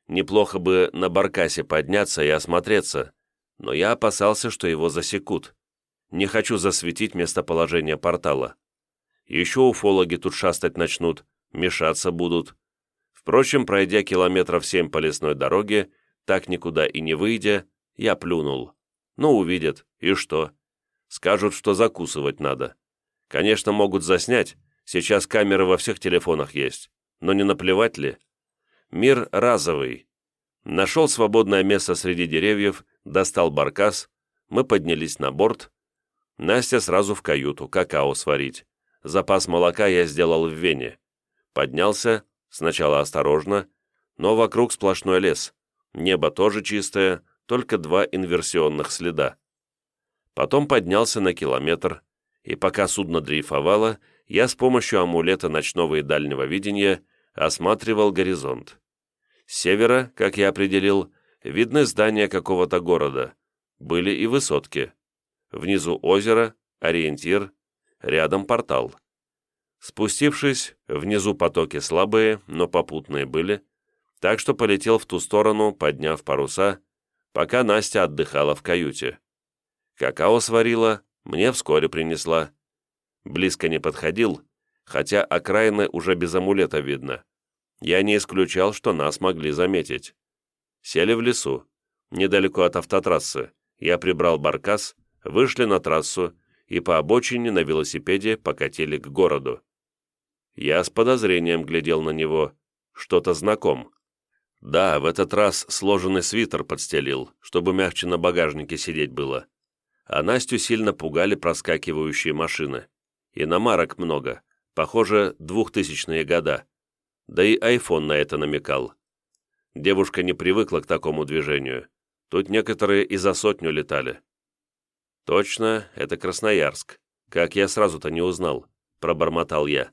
Неплохо бы на баркасе подняться и осмотреться, но я опасался, что его засекут. Не хочу засветить местоположение портала. Еще уфологи тут шастать начнут, мешаться будут. Впрочем, пройдя километров семь по лесной дороге, так никуда и не выйдя, я плюнул. Ну, увидят, и что? Скажут, что закусывать надо. Конечно, могут заснять, сейчас камеры во всех телефонах есть, но не наплевать ли? Мир разовый. Нашел свободное место среди деревьев, достал баркас, мы поднялись на борт. Настя сразу в каюту, какао сварить. Запас молока я сделал в Вене. Поднялся, сначала осторожно, но вокруг сплошной лес. Небо тоже чистое, только два инверсионных следа. Потом поднялся на километр, и пока судно дрейфовало, я с помощью амулета ночного и дальнего видения осматривал горизонт. С севера, как я определил, видны здания какого-то города. Были и высотки. Внизу озеро, ориентир, рядом портал. Спустившись, внизу потоки слабые, но попутные были, так что полетел в ту сторону, подняв паруса, пока Настя отдыхала в каюте. Какао сварила, мне вскоре принесла. Близко не подходил, хотя окраины уже без амулета видно. Я не исключал, что нас могли заметить. Сели в лесу, недалеко от автотрассы. Я прибрал баркас, вышли на трассу и по обочине на велосипеде покатили к городу. Я с подозрением глядел на него. Что-то знаком. Да, в этот раз сложенный свитер подстелил, чтобы мягче на багажнике сидеть было. А Настю сильно пугали проскакивающие машины. Иномарок много, похоже, двухтысячные года. Да и айфон на это намекал. Девушка не привыкла к такому движению. Тут некоторые и за сотню летали. «Точно, это Красноярск. Как я сразу-то не узнал», — пробормотал я.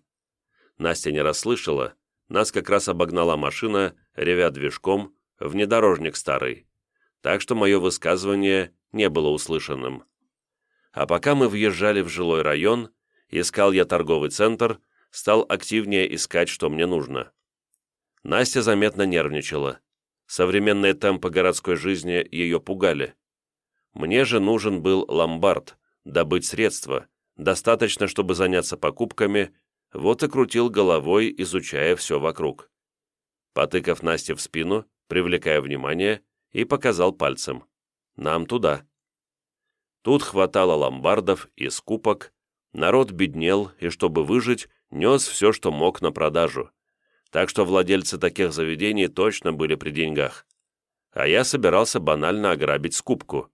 Настя не расслышала, нас как раз обогнала машина, ревя движком, внедорожник старый. Так что мое высказывание не было услышанным. А пока мы въезжали в жилой район, искал я торговый центр, стал активнее искать, что мне нужно. Настя заметно нервничала. Современные темпы городской жизни ее пугали. Мне же нужен был ломбард, добыть средства, достаточно, чтобы заняться покупками, вот и крутил головой, изучая все вокруг. Потыкав Насте в спину, привлекая внимание, и показал пальцем. «Нам туда». Тут хватало ломбардов и скупок, народ беднел, и чтобы выжить, нес все, что мог на продажу так что владельцы таких заведений точно были при деньгах. А я собирался банально ограбить скупку.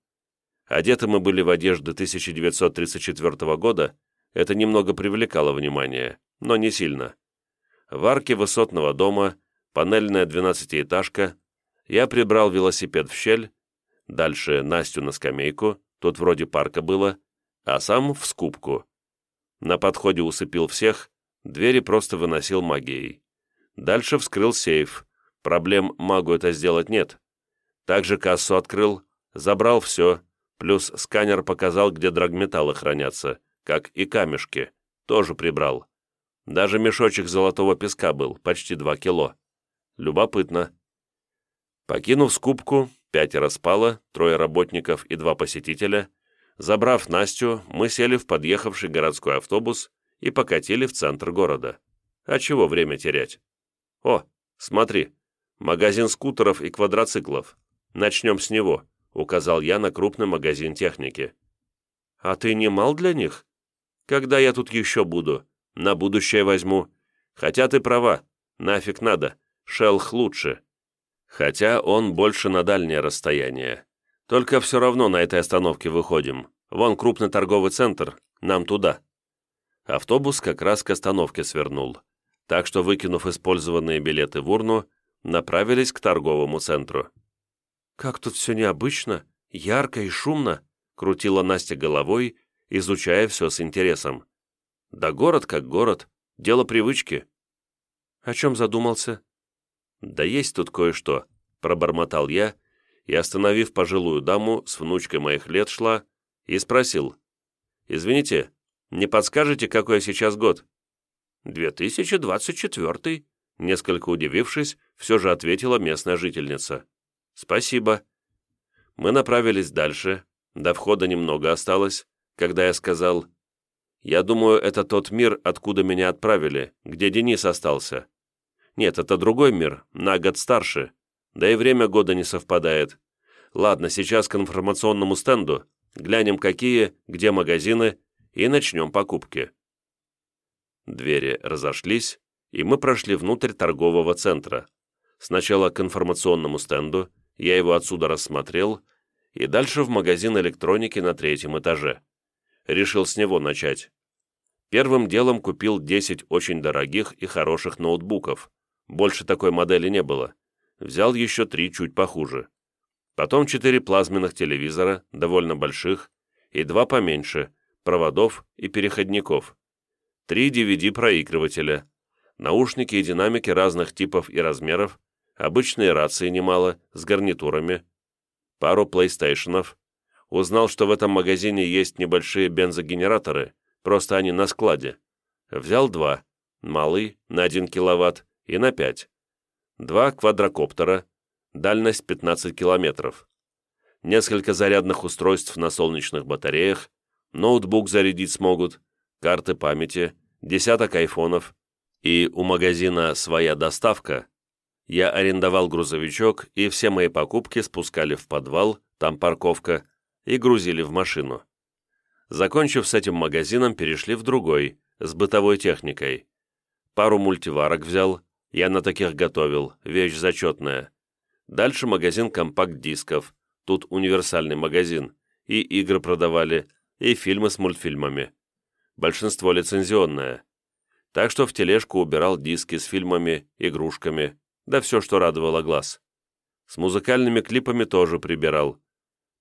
Одеты мы были в одежды 1934 года, это немного привлекало внимание, но не сильно. В арке высотного дома, панельная двенадцатиэтажка, я прибрал велосипед в щель, дальше Настю на скамейку, тут вроде парка было, а сам в скупку. На подходе усыпил всех, двери просто выносил магией. Дальше вскрыл сейф. Проблем магу это сделать нет. Также кассу открыл, забрал все, плюс сканер показал, где драгметаллы хранятся, как и камешки, тоже прибрал. Даже мешочек золотого песка был, почти два кило. Любопытно. Покинув скупку, пятеро спало, трое работников и два посетителя. Забрав Настю, мы сели в подъехавший городской автобус и покатили в центр города. А чего время терять? «О, смотри, магазин скутеров и квадроциклов. Начнем с него», — указал я на крупный магазин техники. «А ты не мал для них? Когда я тут еще буду? На будущее возьму. Хотя ты права, нафиг надо, шелх лучше. Хотя он больше на дальнее расстояние. Только все равно на этой остановке выходим. Вон крупный торговый центр, нам туда». Автобус как раз к остановке свернул так что, выкинув использованные билеты в урну, направились к торговому центру. «Как тут все необычно, ярко и шумно», — крутила Настя головой, изучая все с интересом. «Да город как город, дело привычки». «О чем задумался?» «Да есть тут кое-что», — пробормотал я, и, остановив пожилую даму, с внучкой моих лет шла, и спросил. «Извините, не подскажете, какой сейчас год?» «2024», — несколько удивившись, все же ответила местная жительница. «Спасибо». Мы направились дальше, до входа немного осталось, когда я сказал, «Я думаю, это тот мир, откуда меня отправили, где Денис остался. Нет, это другой мир, на год старше, да и время года не совпадает. Ладно, сейчас к информационному стенду, глянем какие, где магазины, и начнем покупки». Двери разошлись, и мы прошли внутрь торгового центра. Сначала к информационному стенду, я его отсюда рассмотрел, и дальше в магазин электроники на третьем этаже. Решил с него начать. Первым делом купил 10 очень дорогих и хороших ноутбуков. Больше такой модели не было. Взял еще три чуть похуже. Потом четыре плазменных телевизора, довольно больших, и два поменьше, проводов и переходников три DVD-проигрывателя, наушники и динамики разных типов и размеров, обычные рации немало, с гарнитурами, пару плейстейшенов. Узнал, что в этом магазине есть небольшие бензогенераторы, просто они на складе. Взял два, малый, на 1 киловатт, и на 5. Два квадрокоптера, дальность 15 километров. Несколько зарядных устройств на солнечных батареях, ноутбук зарядить смогут, карты памяти, десяток айфонов, и у магазина «Своя доставка» я арендовал грузовичок, и все мои покупки спускали в подвал, там парковка, и грузили в машину. Закончив с этим магазином, перешли в другой, с бытовой техникой. Пару мультиварок взял, я на таких готовил, вещь зачетная. Дальше магазин компакт-дисков, тут универсальный магазин, и игры продавали, и фильмы с мультфильмами большинство лицензионное. Так что в тележку убирал диски с фильмами, игрушками, да все, что радовало глаз. С музыкальными клипами тоже прибирал.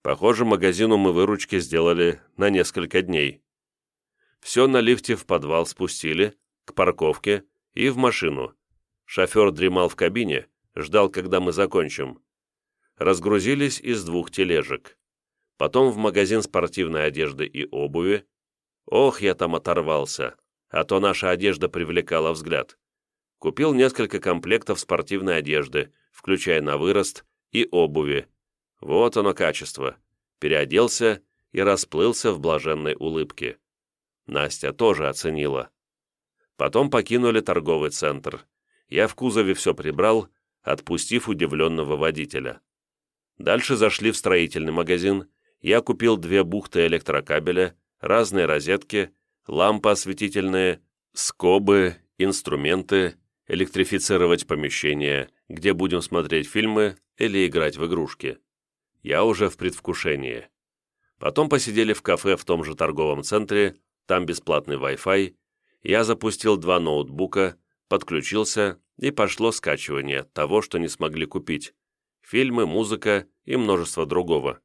Похоже, магазину мы выручки сделали на несколько дней. Все на лифте в подвал спустили, к парковке и в машину. Шофер дремал в кабине, ждал, когда мы закончим. Разгрузились из двух тележек. Потом в магазин спортивной одежды и обуви. Ох, я там оторвался, а то наша одежда привлекала взгляд. Купил несколько комплектов спортивной одежды, включая на вырост, и обуви. Вот оно качество. Переоделся и расплылся в блаженной улыбке. Настя тоже оценила. Потом покинули торговый центр. Я в кузове все прибрал, отпустив удивленного водителя. Дальше зашли в строительный магазин. Я купил две бухты электрокабеля, разные розетки, лампы осветительные, скобы, инструменты, электрифицировать помещение, где будем смотреть фильмы или играть в игрушки. Я уже в предвкушении. Потом посидели в кафе в том же торговом центре, там бесплатный Wi-Fi. Я запустил два ноутбука, подключился, и пошло скачивание того, что не смогли купить. Фильмы, музыка и множество другого.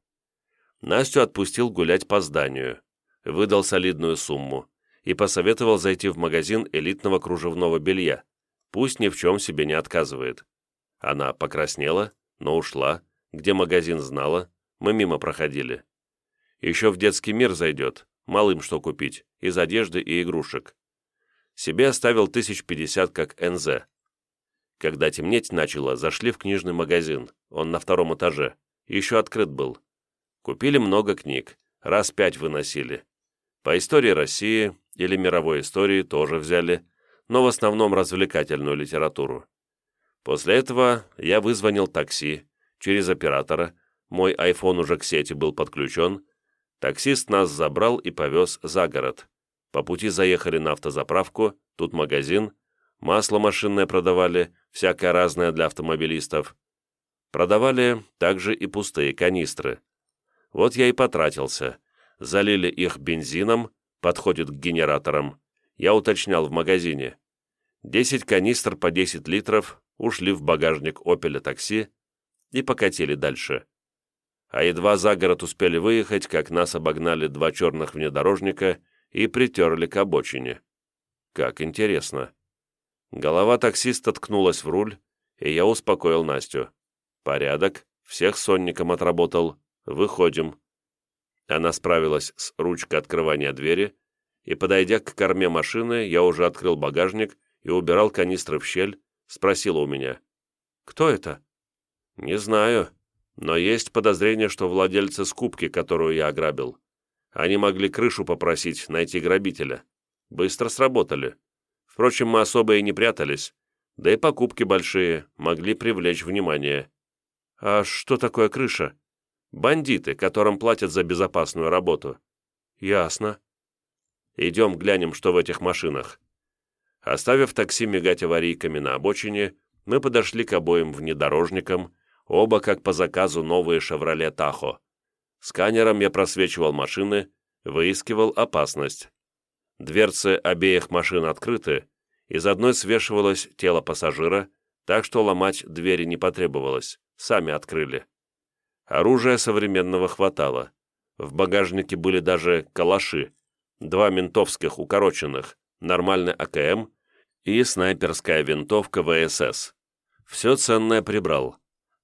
Настю отпустил гулять по зданию. Выдал солидную сумму и посоветовал зайти в магазин элитного кружевного белья. Пусть ни в чем себе не отказывает. Она покраснела, но ушла, где магазин знала, мы мимо проходили. Еще в детский мир зайдет, малым что купить, из одежды и игрушек. Себе оставил тысяч пятьдесят как НЗ. Когда темнеть начало, зашли в книжный магазин, он на втором этаже, еще открыт был. Купили много книг, раз пять выносили. По истории России или мировой истории тоже взяли, но в основном развлекательную литературу. После этого я вызвонил такси через оператора, мой iPhone уже к сети был подключен, таксист нас забрал и повез за город. По пути заехали на автозаправку, тут магазин, масло машинное продавали, всякое разное для автомобилистов. Продавали также и пустые канистры. Вот я и потратился. Залили их бензином, подходит к генераторам. Я уточнял в магазине. 10 канистр по 10 литров ушли в багажник «Опеля» такси и покатили дальше. А едва за город успели выехать, как нас обогнали два черных внедорожника и притерли к обочине. Как интересно. Голова таксиста ткнулась в руль, и я успокоил Настю. «Порядок, всех сонником отработал, выходим». Она справилась с ручкой открывания двери, и, подойдя к корме машины, я уже открыл багажник и убирал канистры в щель, спросила у меня. «Кто это?» «Не знаю, но есть подозрение, что владельцы скупки, которую я ограбил. Они могли крышу попросить найти грабителя. Быстро сработали. Впрочем, мы особо и не прятались, да и покупки большие, могли привлечь внимание. А что такое крыша? Бандиты, которым платят за безопасную работу. Ясно. Идем глянем, что в этих машинах. Оставив такси мигать аварийками на обочине, мы подошли к обоим внедорожникам, оба как по заказу новые «Шевроле Тахо». Сканером я просвечивал машины, выискивал опасность. Дверцы обеих машин открыты, из одной свешивалось тело пассажира, так что ломать двери не потребовалось, сами открыли. Оружия современного хватало. В багажнике были даже калаши, два ментовских укороченных, нормальный АКМ и снайперская винтовка ВСС. Все ценное прибрал.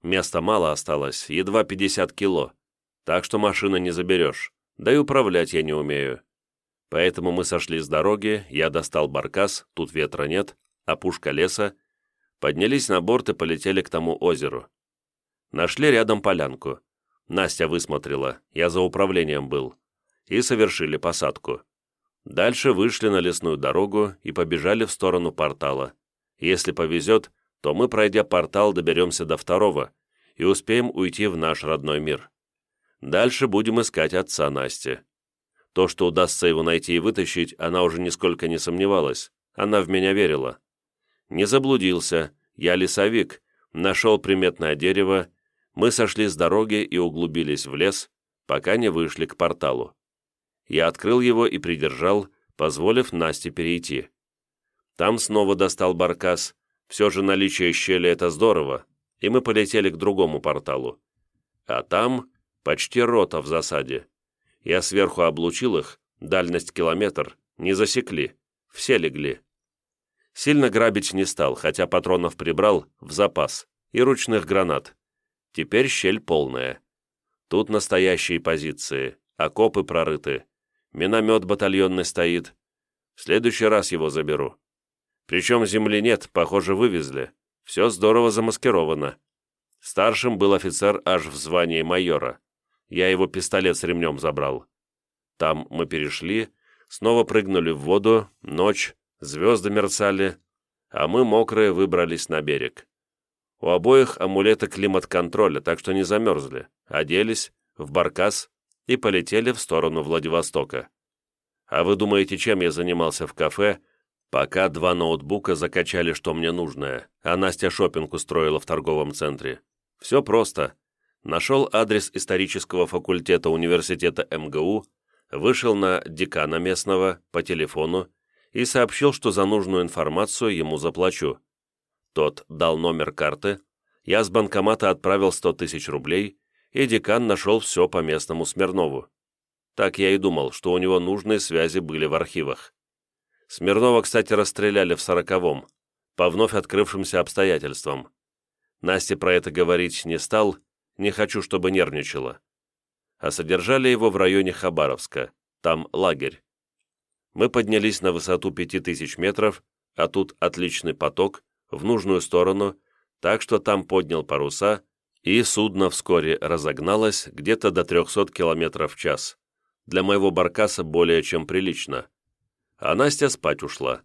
Места мало осталось, едва 50 кило, так что машины не заберешь, да и управлять я не умею. Поэтому мы сошли с дороги, я достал баркас, тут ветра нет, опушка леса, поднялись на борт и полетели к тому озеру. Нашли рядом полянку. Настя высмотрела, я за управлением был. И совершили посадку. Дальше вышли на лесную дорогу и побежали в сторону портала. Если повезет, то мы, пройдя портал, доберемся до второго и успеем уйти в наш родной мир. Дальше будем искать отца Насти. То, что удастся его найти и вытащить, она уже нисколько не сомневалась. Она в меня верила. Не заблудился. Я лесовик. Нашел приметное дерево. Мы сошли с дороги и углубились в лес, пока не вышли к порталу. Я открыл его и придержал, позволив Насте перейти. Там снова достал баркас. Все же наличие щели — это здорово. И мы полетели к другому порталу. А там почти рота в засаде. Я сверху облучил их, дальность километр, не засекли, все легли. Сильно грабить не стал, хотя патронов прибрал в запас и ручных гранат. Теперь щель полная. Тут настоящие позиции, окопы прорыты, миномет батальонный стоит. В следующий раз его заберу. Причем земли нет, похоже, вывезли. Все здорово замаскировано. Старшим был офицер аж в звании майора. Я его пистолет с ремнем забрал. Там мы перешли, снова прыгнули в воду, ночь, звезды мерцали, а мы, мокрые, выбрались на берег. У обоих амулеты климат-контроля, так что не замерзли, оделись в баркас и полетели в сторону Владивостока. А вы думаете, чем я занимался в кафе, пока два ноутбука закачали, что мне нужное, а Настя шопинг устроила в торговом центре? Все просто. Нашел адрес исторического факультета университета МГУ, вышел на декана местного по телефону и сообщил, что за нужную информацию ему заплачу. Тот дал номер карты, я с банкомата отправил 100 тысяч рублей, и декан нашел все по местному Смирнову. Так я и думал, что у него нужные связи были в архивах. Смирнова, кстати, расстреляли в сороковом, по вновь открывшимся обстоятельствам. Насте про это говорить не стал, не хочу, чтобы нервничала. А содержали его в районе Хабаровска, там лагерь. Мы поднялись на высоту 5000 метров, а тут отличный поток, в нужную сторону, так что там поднял паруса, и судно вскоре разогналось где-то до 300 км в час. Для моего баркаса более чем прилично. А Настя спать ушла.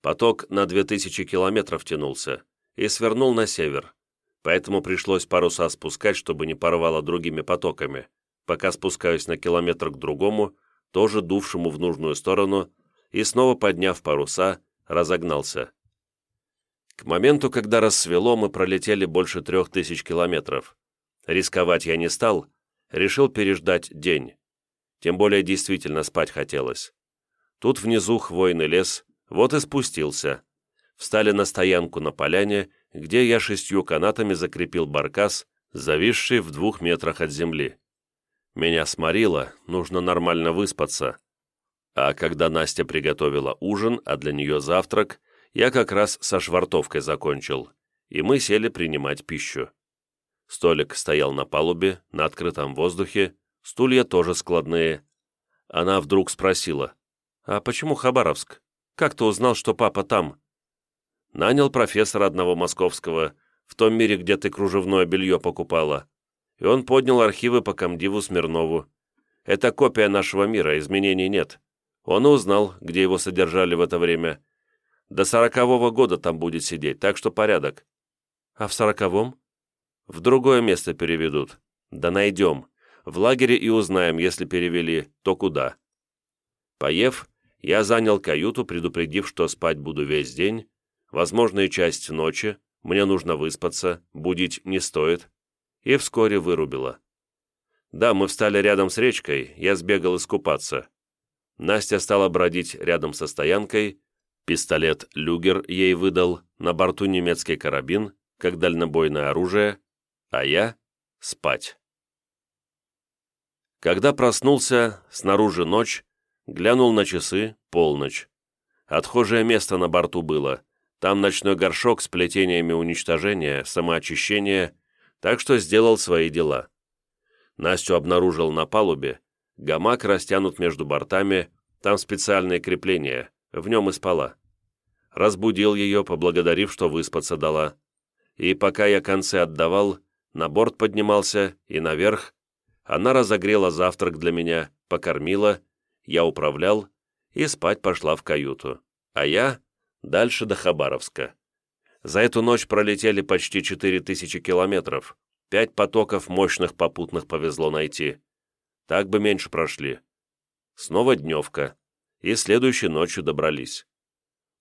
Поток на 2000 километров тянулся и свернул на север, поэтому пришлось паруса спускать, чтобы не порвало другими потоками. Пока спускаюсь на километр к другому, тоже дувшему в нужную сторону, и снова подняв паруса, разогнался. К моменту, когда рассвело, мы пролетели больше трех тысяч километров. Рисковать я не стал, решил переждать день. Тем более действительно спать хотелось. Тут внизу хвойный лес, вот и спустился. Встали на стоянку на поляне, где я шестью канатами закрепил баркас, зависший в двух метрах от земли. Меня сморило, нужно нормально выспаться. А когда Настя приготовила ужин, а для нее завтрак, я как раз со швартовкой закончил, и мы сели принимать пищу. Столик стоял на палубе, на открытом воздухе, стулья тоже складные. Она вдруг спросила, «А почему Хабаровск? Как ты узнал, что папа там?» Нанял профессора одного московского, в том мире, где ты кружевное белье покупала и он поднял архивы по комдиву Смирнову. Это копия нашего мира, изменений нет. Он узнал, где его содержали в это время. До сорокового года там будет сидеть, так что порядок. А в сороковом? В другое место переведут. Да найдем. В лагере и узнаем, если перевели, то куда. Поев, я занял каюту, предупредив, что спать буду весь день, возможно, и часть ночи, мне нужно выспаться, будить не стоит и вскоре вырубила. Да, мы встали рядом с речкой, я сбегал искупаться. Настя стала бродить рядом со стоянкой, пистолет «Люгер» ей выдал, на борту немецкий карабин, как дальнобойное оружие, а я — спать. Когда проснулся, снаружи ночь, глянул на часы, полночь. Отхожее место на борту было. Там ночной горшок с плетениями уничтожения, самоочищения так что сделал свои дела. Настю обнаружил на палубе, гамак растянут между бортами, там специальные крепления, в нем и спала. Разбудил ее, поблагодарив, что выспаться дала. И пока я концы отдавал, на борт поднимался и наверх, она разогрела завтрак для меня, покормила, я управлял, и спать пошла в каюту. А я дальше до Хабаровска. За эту ночь пролетели почти 4000 километров. Пять потоков мощных попутных повезло найти. Так бы меньше прошли. Снова дневка. И следующей ночью добрались.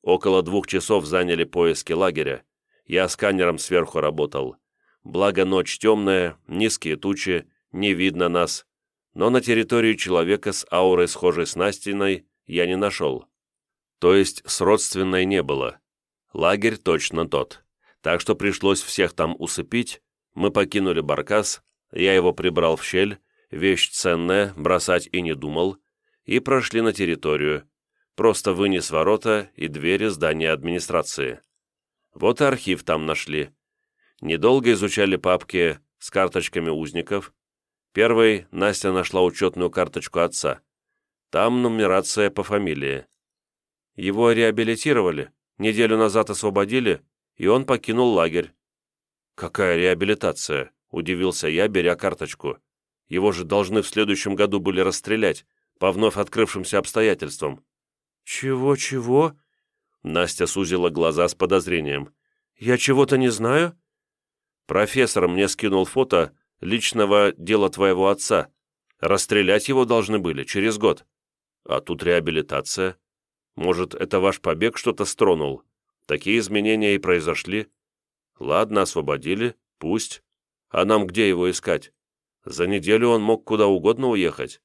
Около двух часов заняли поиски лагеря. Я сканером сверху работал. Благо ночь темная, низкие тучи, не видно нас. Но на территории человека с аурой, схожей с Настиной, я не нашел. То есть с родственной не было. Лагерь точно тот. Так что пришлось всех там усыпить, мы покинули баркас, я его прибрал в щель, вещь ценная, бросать и не думал, и прошли на территорию. просто вынес ворота и двери здания администрации. Вот и архив там нашли. Недолго изучали папки с карточками узников. Первой Настя нашла учетную карточку отца. Там нумерация по фамилии. Его реабилитировали, неделю назад освободили, и он покинул лагерь. «Какая реабилитация?» – удивился я, беря карточку. «Его же должны в следующем году были расстрелять, по вновь открывшимся обстоятельствам». «Чего-чего?» Настя сузила глаза с подозрением. «Я чего-то не знаю?» «Профессор мне скинул фото личного дела твоего отца. Расстрелять его должны были через год. А тут реабилитация. Может, это ваш побег что-то стронул? Такие изменения и произошли. Ладно, освободили, пусть. А нам где его искать? За неделю он мог куда угодно уехать.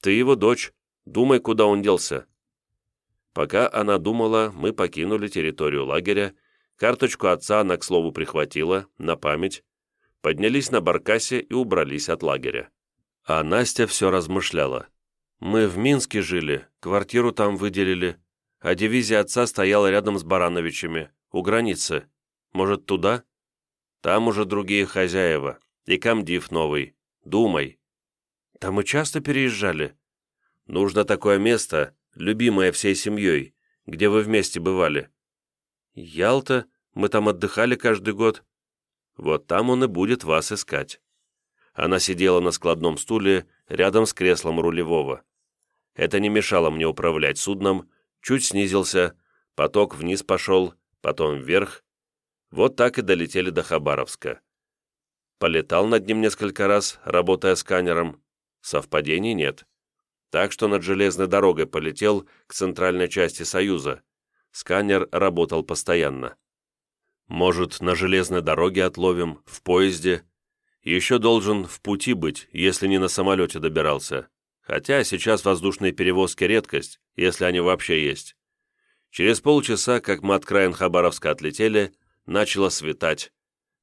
Ты его дочь, думай, куда он делся. Пока она думала, мы покинули территорию лагеря, карточку отца она, к слову, прихватила, на память, поднялись на баркасе и убрались от лагеря. А Настя все размышляла. Мы в Минске жили, квартиру там выделили, а дивизия отца стояла рядом с Барановичами, у границы. Может, туда? Там уже другие хозяева, и комдив новый. Думай. Там мы часто переезжали. Нужно такое место, любимое всей семьей, где вы вместе бывали. Ялта, мы там отдыхали каждый год. Вот там он и будет вас искать. Она сидела на складном стуле рядом с креслом рулевого. Это не мешало мне управлять судном, чуть снизился, поток вниз пошел, потом вверх. Вот так и долетели до Хабаровска. Полетал над ним несколько раз, работая сканером. Совпадений нет. Так что над железной дорогой полетел к центральной части Союза. Сканер работал постоянно. Может, на железной дороге отловим, в поезде. Еще должен в пути быть, если не на самолете добирался. Хотя сейчас воздушные перевозки редкость, если они вообще есть. Через полчаса, как мы от краин Хабаровска отлетели, начало светать,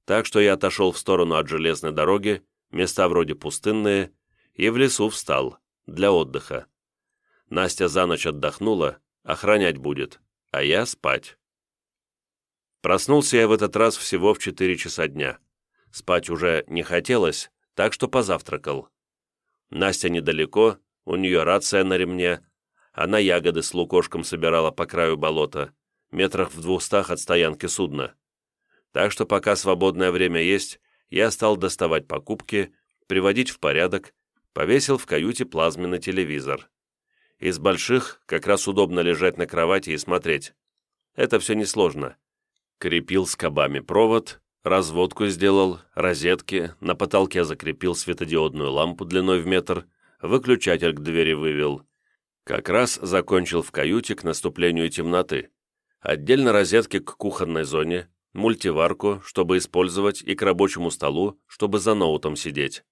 так что я отошел в сторону от железной дороги, места вроде пустынные, и в лесу встал, для отдыха. Настя за ночь отдохнула, охранять будет, а я спать. Проснулся я в этот раз всего в 4 часа дня. Спать уже не хотелось, так что позавтракал. Настя недалеко, у нее рация на ремне. Она ягоды с лукошком собирала по краю болота, метрах в двухстах от стоянки судна. Так что пока свободное время есть, я стал доставать покупки, приводить в порядок, повесил в каюте плазменный телевизор. Из больших как раз удобно лежать на кровати и смотреть. Это все несложно. Крепил скобами провод, Разводку сделал, розетки, на потолке закрепил светодиодную лампу длиной в метр, выключатель к двери вывел. Как раз закончил в каюте к наступлению темноты. Отдельно розетки к кухонной зоне, мультиварку, чтобы использовать, и к рабочему столу, чтобы за ноутом сидеть.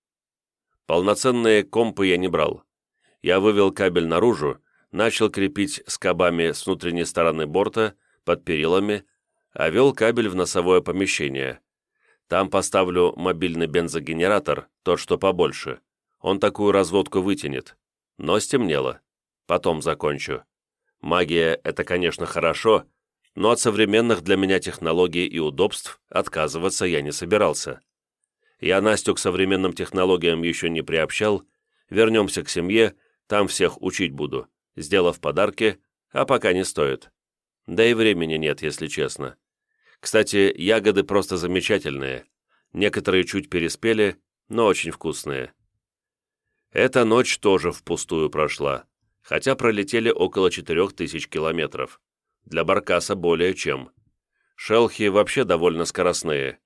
Полноценные компы я не брал. Я вывел кабель наружу, начал крепить скобами с внутренней стороны борта, под перилами, а вел кабель в носовое помещение. Там поставлю мобильный бензогенератор, тот, что побольше. Он такую разводку вытянет. Но стемнело. Потом закончу. Магия — это, конечно, хорошо, но от современных для меня технологий и удобств отказываться я не собирался. Я Настю к современным технологиям еще не приобщал, вернемся к семье, там всех учить буду, сделав подарки, а пока не стоит. Да и времени нет, если честно. Кстати, ягоды просто замечательные. Некоторые чуть переспели, но очень вкусные. Эта ночь тоже впустую прошла, хотя пролетели около 4000 километров. Для баркаса более чем. Шелхи вообще довольно скоростные.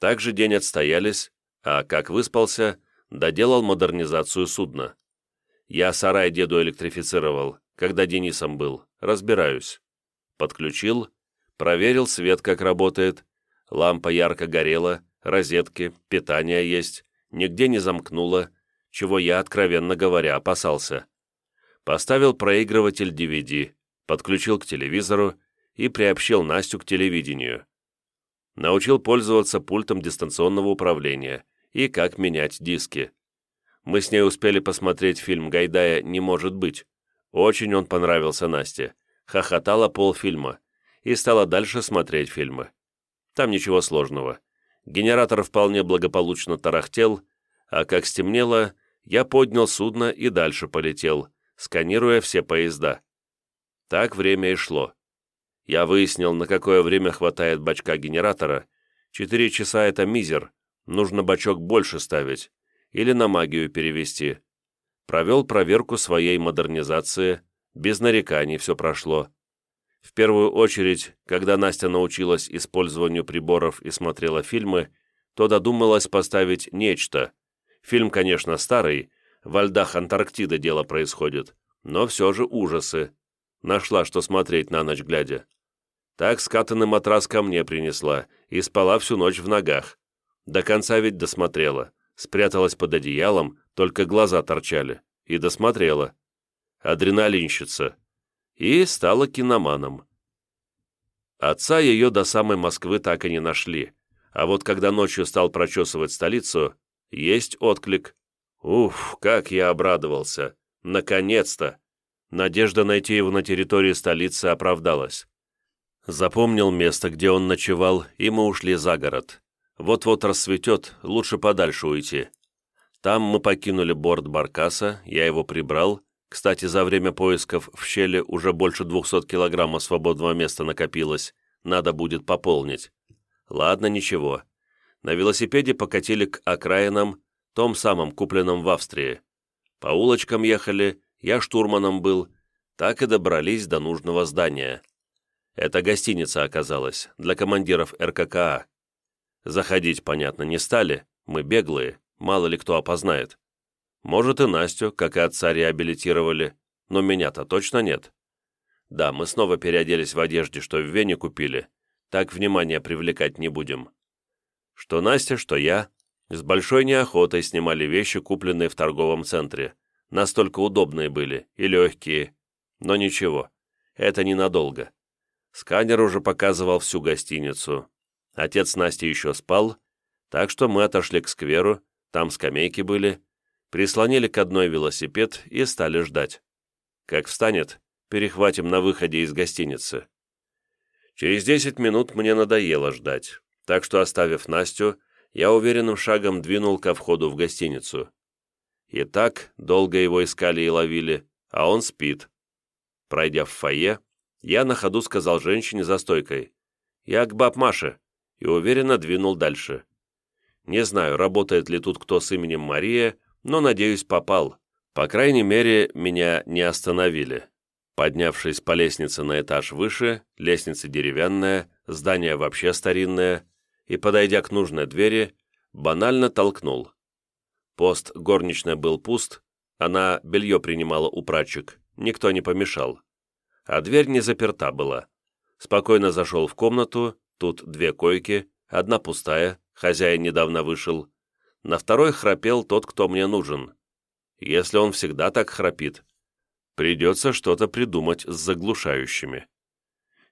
Также день отстоялись, а как выспался, доделал модернизацию судна. Я сарай деду электрифицировал, когда Денисом был, разбираюсь. Подключил, Проверил свет, как работает. Лампа ярко горела, розетки, питание есть, нигде не замкнуло, чего я, откровенно говоря, опасался. Поставил проигрыватель DVD, подключил к телевизору и приобщил Настю к телевидению. Научил пользоваться пультом дистанционного управления и как менять диски. Мы с ней успели посмотреть фильм Гайдая «Не может быть». Очень он понравился Насте, хохотала полфильма и стала дальше смотреть фильмы. Там ничего сложного. Генератор вполне благополучно тарахтел, а как стемнело, я поднял судно и дальше полетел, сканируя все поезда. Так время и шло. Я выяснил, на какое время хватает бачка генератора. Четыре часа — это мизер, нужно бачок больше ставить. Или на магию перевести. Провел проверку своей модернизации, без нареканий все прошло. В первую очередь, когда Настя научилась использованию приборов и смотрела фильмы, то додумалась поставить нечто. Фильм, конечно, старый, во льдах Антарктиды дело происходит, но все же ужасы. Нашла, что смотреть на ночь глядя. Так скатанный матрас ко мне принесла и спала всю ночь в ногах. До конца ведь досмотрела. Спряталась под одеялом, только глаза торчали. И досмотрела. Адреналинщица и стала киноманом. Отца ее до самой Москвы так и не нашли, а вот когда ночью стал прочесывать столицу, есть отклик. Уф, как я обрадовался! Наконец-то! Надежда найти его на территории столицы оправдалась. Запомнил место, где он ночевал, и мы ушли за город. Вот-вот рассветет, лучше подальше уйти. Там мы покинули борт Баркаса, я его прибрал, кстати, за время поисков в щели уже больше 200 килограммов свободного места накопилось. Надо будет пополнить. Ладно, ничего. На велосипеде покатили к окраинам, том самом, купленном в Австрии. По улочкам ехали, я штурманом был, так и добрались до нужного здания. Это гостиница оказалась, для командиров РККА. Заходить, понятно, не стали, мы беглые, мало ли кто опознает. Может, и Настю, как и отца, реабилитировали, но меня-то точно нет. Да, мы снова переоделись в одежде, что в Вене купили. Так внимание привлекать не будем. Что Настя, что я, с большой неохотой снимали вещи, купленные в торговом центре. Настолько удобные были и легкие. Но ничего, это ненадолго. Сканер уже показывал всю гостиницу. Отец Насти еще спал, так что мы отошли к скверу, там скамейки были, прислонили к одной велосипед и стали ждать. Как встанет, перехватим на выходе из гостиницы. Через десять минут мне надоело ждать, так что, оставив Настю, я уверенным шагом двинул ко входу в гостиницу. И так долго его искали и ловили, а он спит. Пройдя в фойе, я на ходу сказал женщине за стойкой «Я к баб Маше» и уверенно двинул дальше. Не знаю, работает ли тут кто с именем Мария, но, надеюсь, попал. По крайней мере, меня не остановили. Поднявшись по лестнице на этаж выше, лестница деревянная, здание вообще старинное, и, подойдя к нужной двери, банально толкнул. Пост горничной был пуст, она белье принимала у прачек, никто не помешал. А дверь не заперта была. Спокойно зашел в комнату, тут две койки, одна пустая, хозяин недавно вышел, на второй храпел тот, кто мне нужен. Если он всегда так храпит, придется что-то придумать с заглушающими.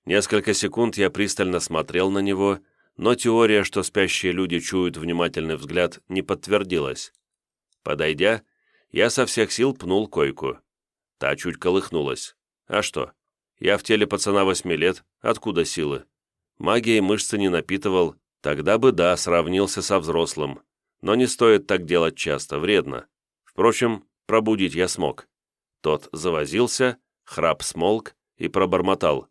Несколько секунд я пристально смотрел на него, но теория, что спящие люди чуют внимательный взгляд, не подтвердилась. Подойдя, я со всех сил пнул койку. Та чуть колыхнулась. А что? Я в теле пацана восьми лет, откуда силы? Магией мышцы не напитывал, тогда бы да, сравнился со взрослым но не стоит так делать часто, вредно. Впрочем, пробудить я смог. Тот завозился, храп смолк и пробормотал.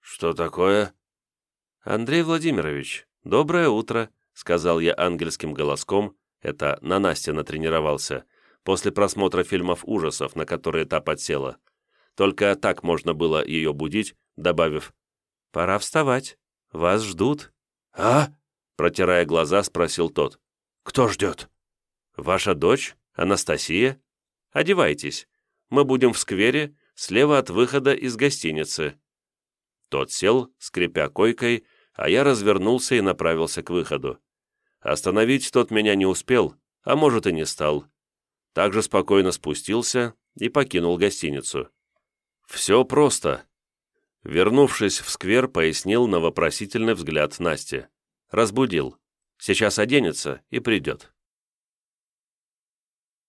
«Что такое?» «Андрей Владимирович, доброе утро», — сказал я ангельским голоском, это на Насте натренировался, после просмотра фильмов ужасов, на которые та подсела. Только так можно было ее будить, добавив «Пора вставать, вас ждут».
«А?»
— протирая глаза, спросил тот.
«Кто ждет?»
«Ваша дочь, Анастасия. Одевайтесь. Мы будем в сквере, слева от выхода из гостиницы». Тот сел, скрипя койкой, а я развернулся и направился к выходу. Остановить тот меня не успел, а может и не стал. Также спокойно спустился и покинул гостиницу. Все просто. Вернувшись в сквер, пояснил на вопросительный взгляд Насте. Разбудил. Сейчас оденется и придет.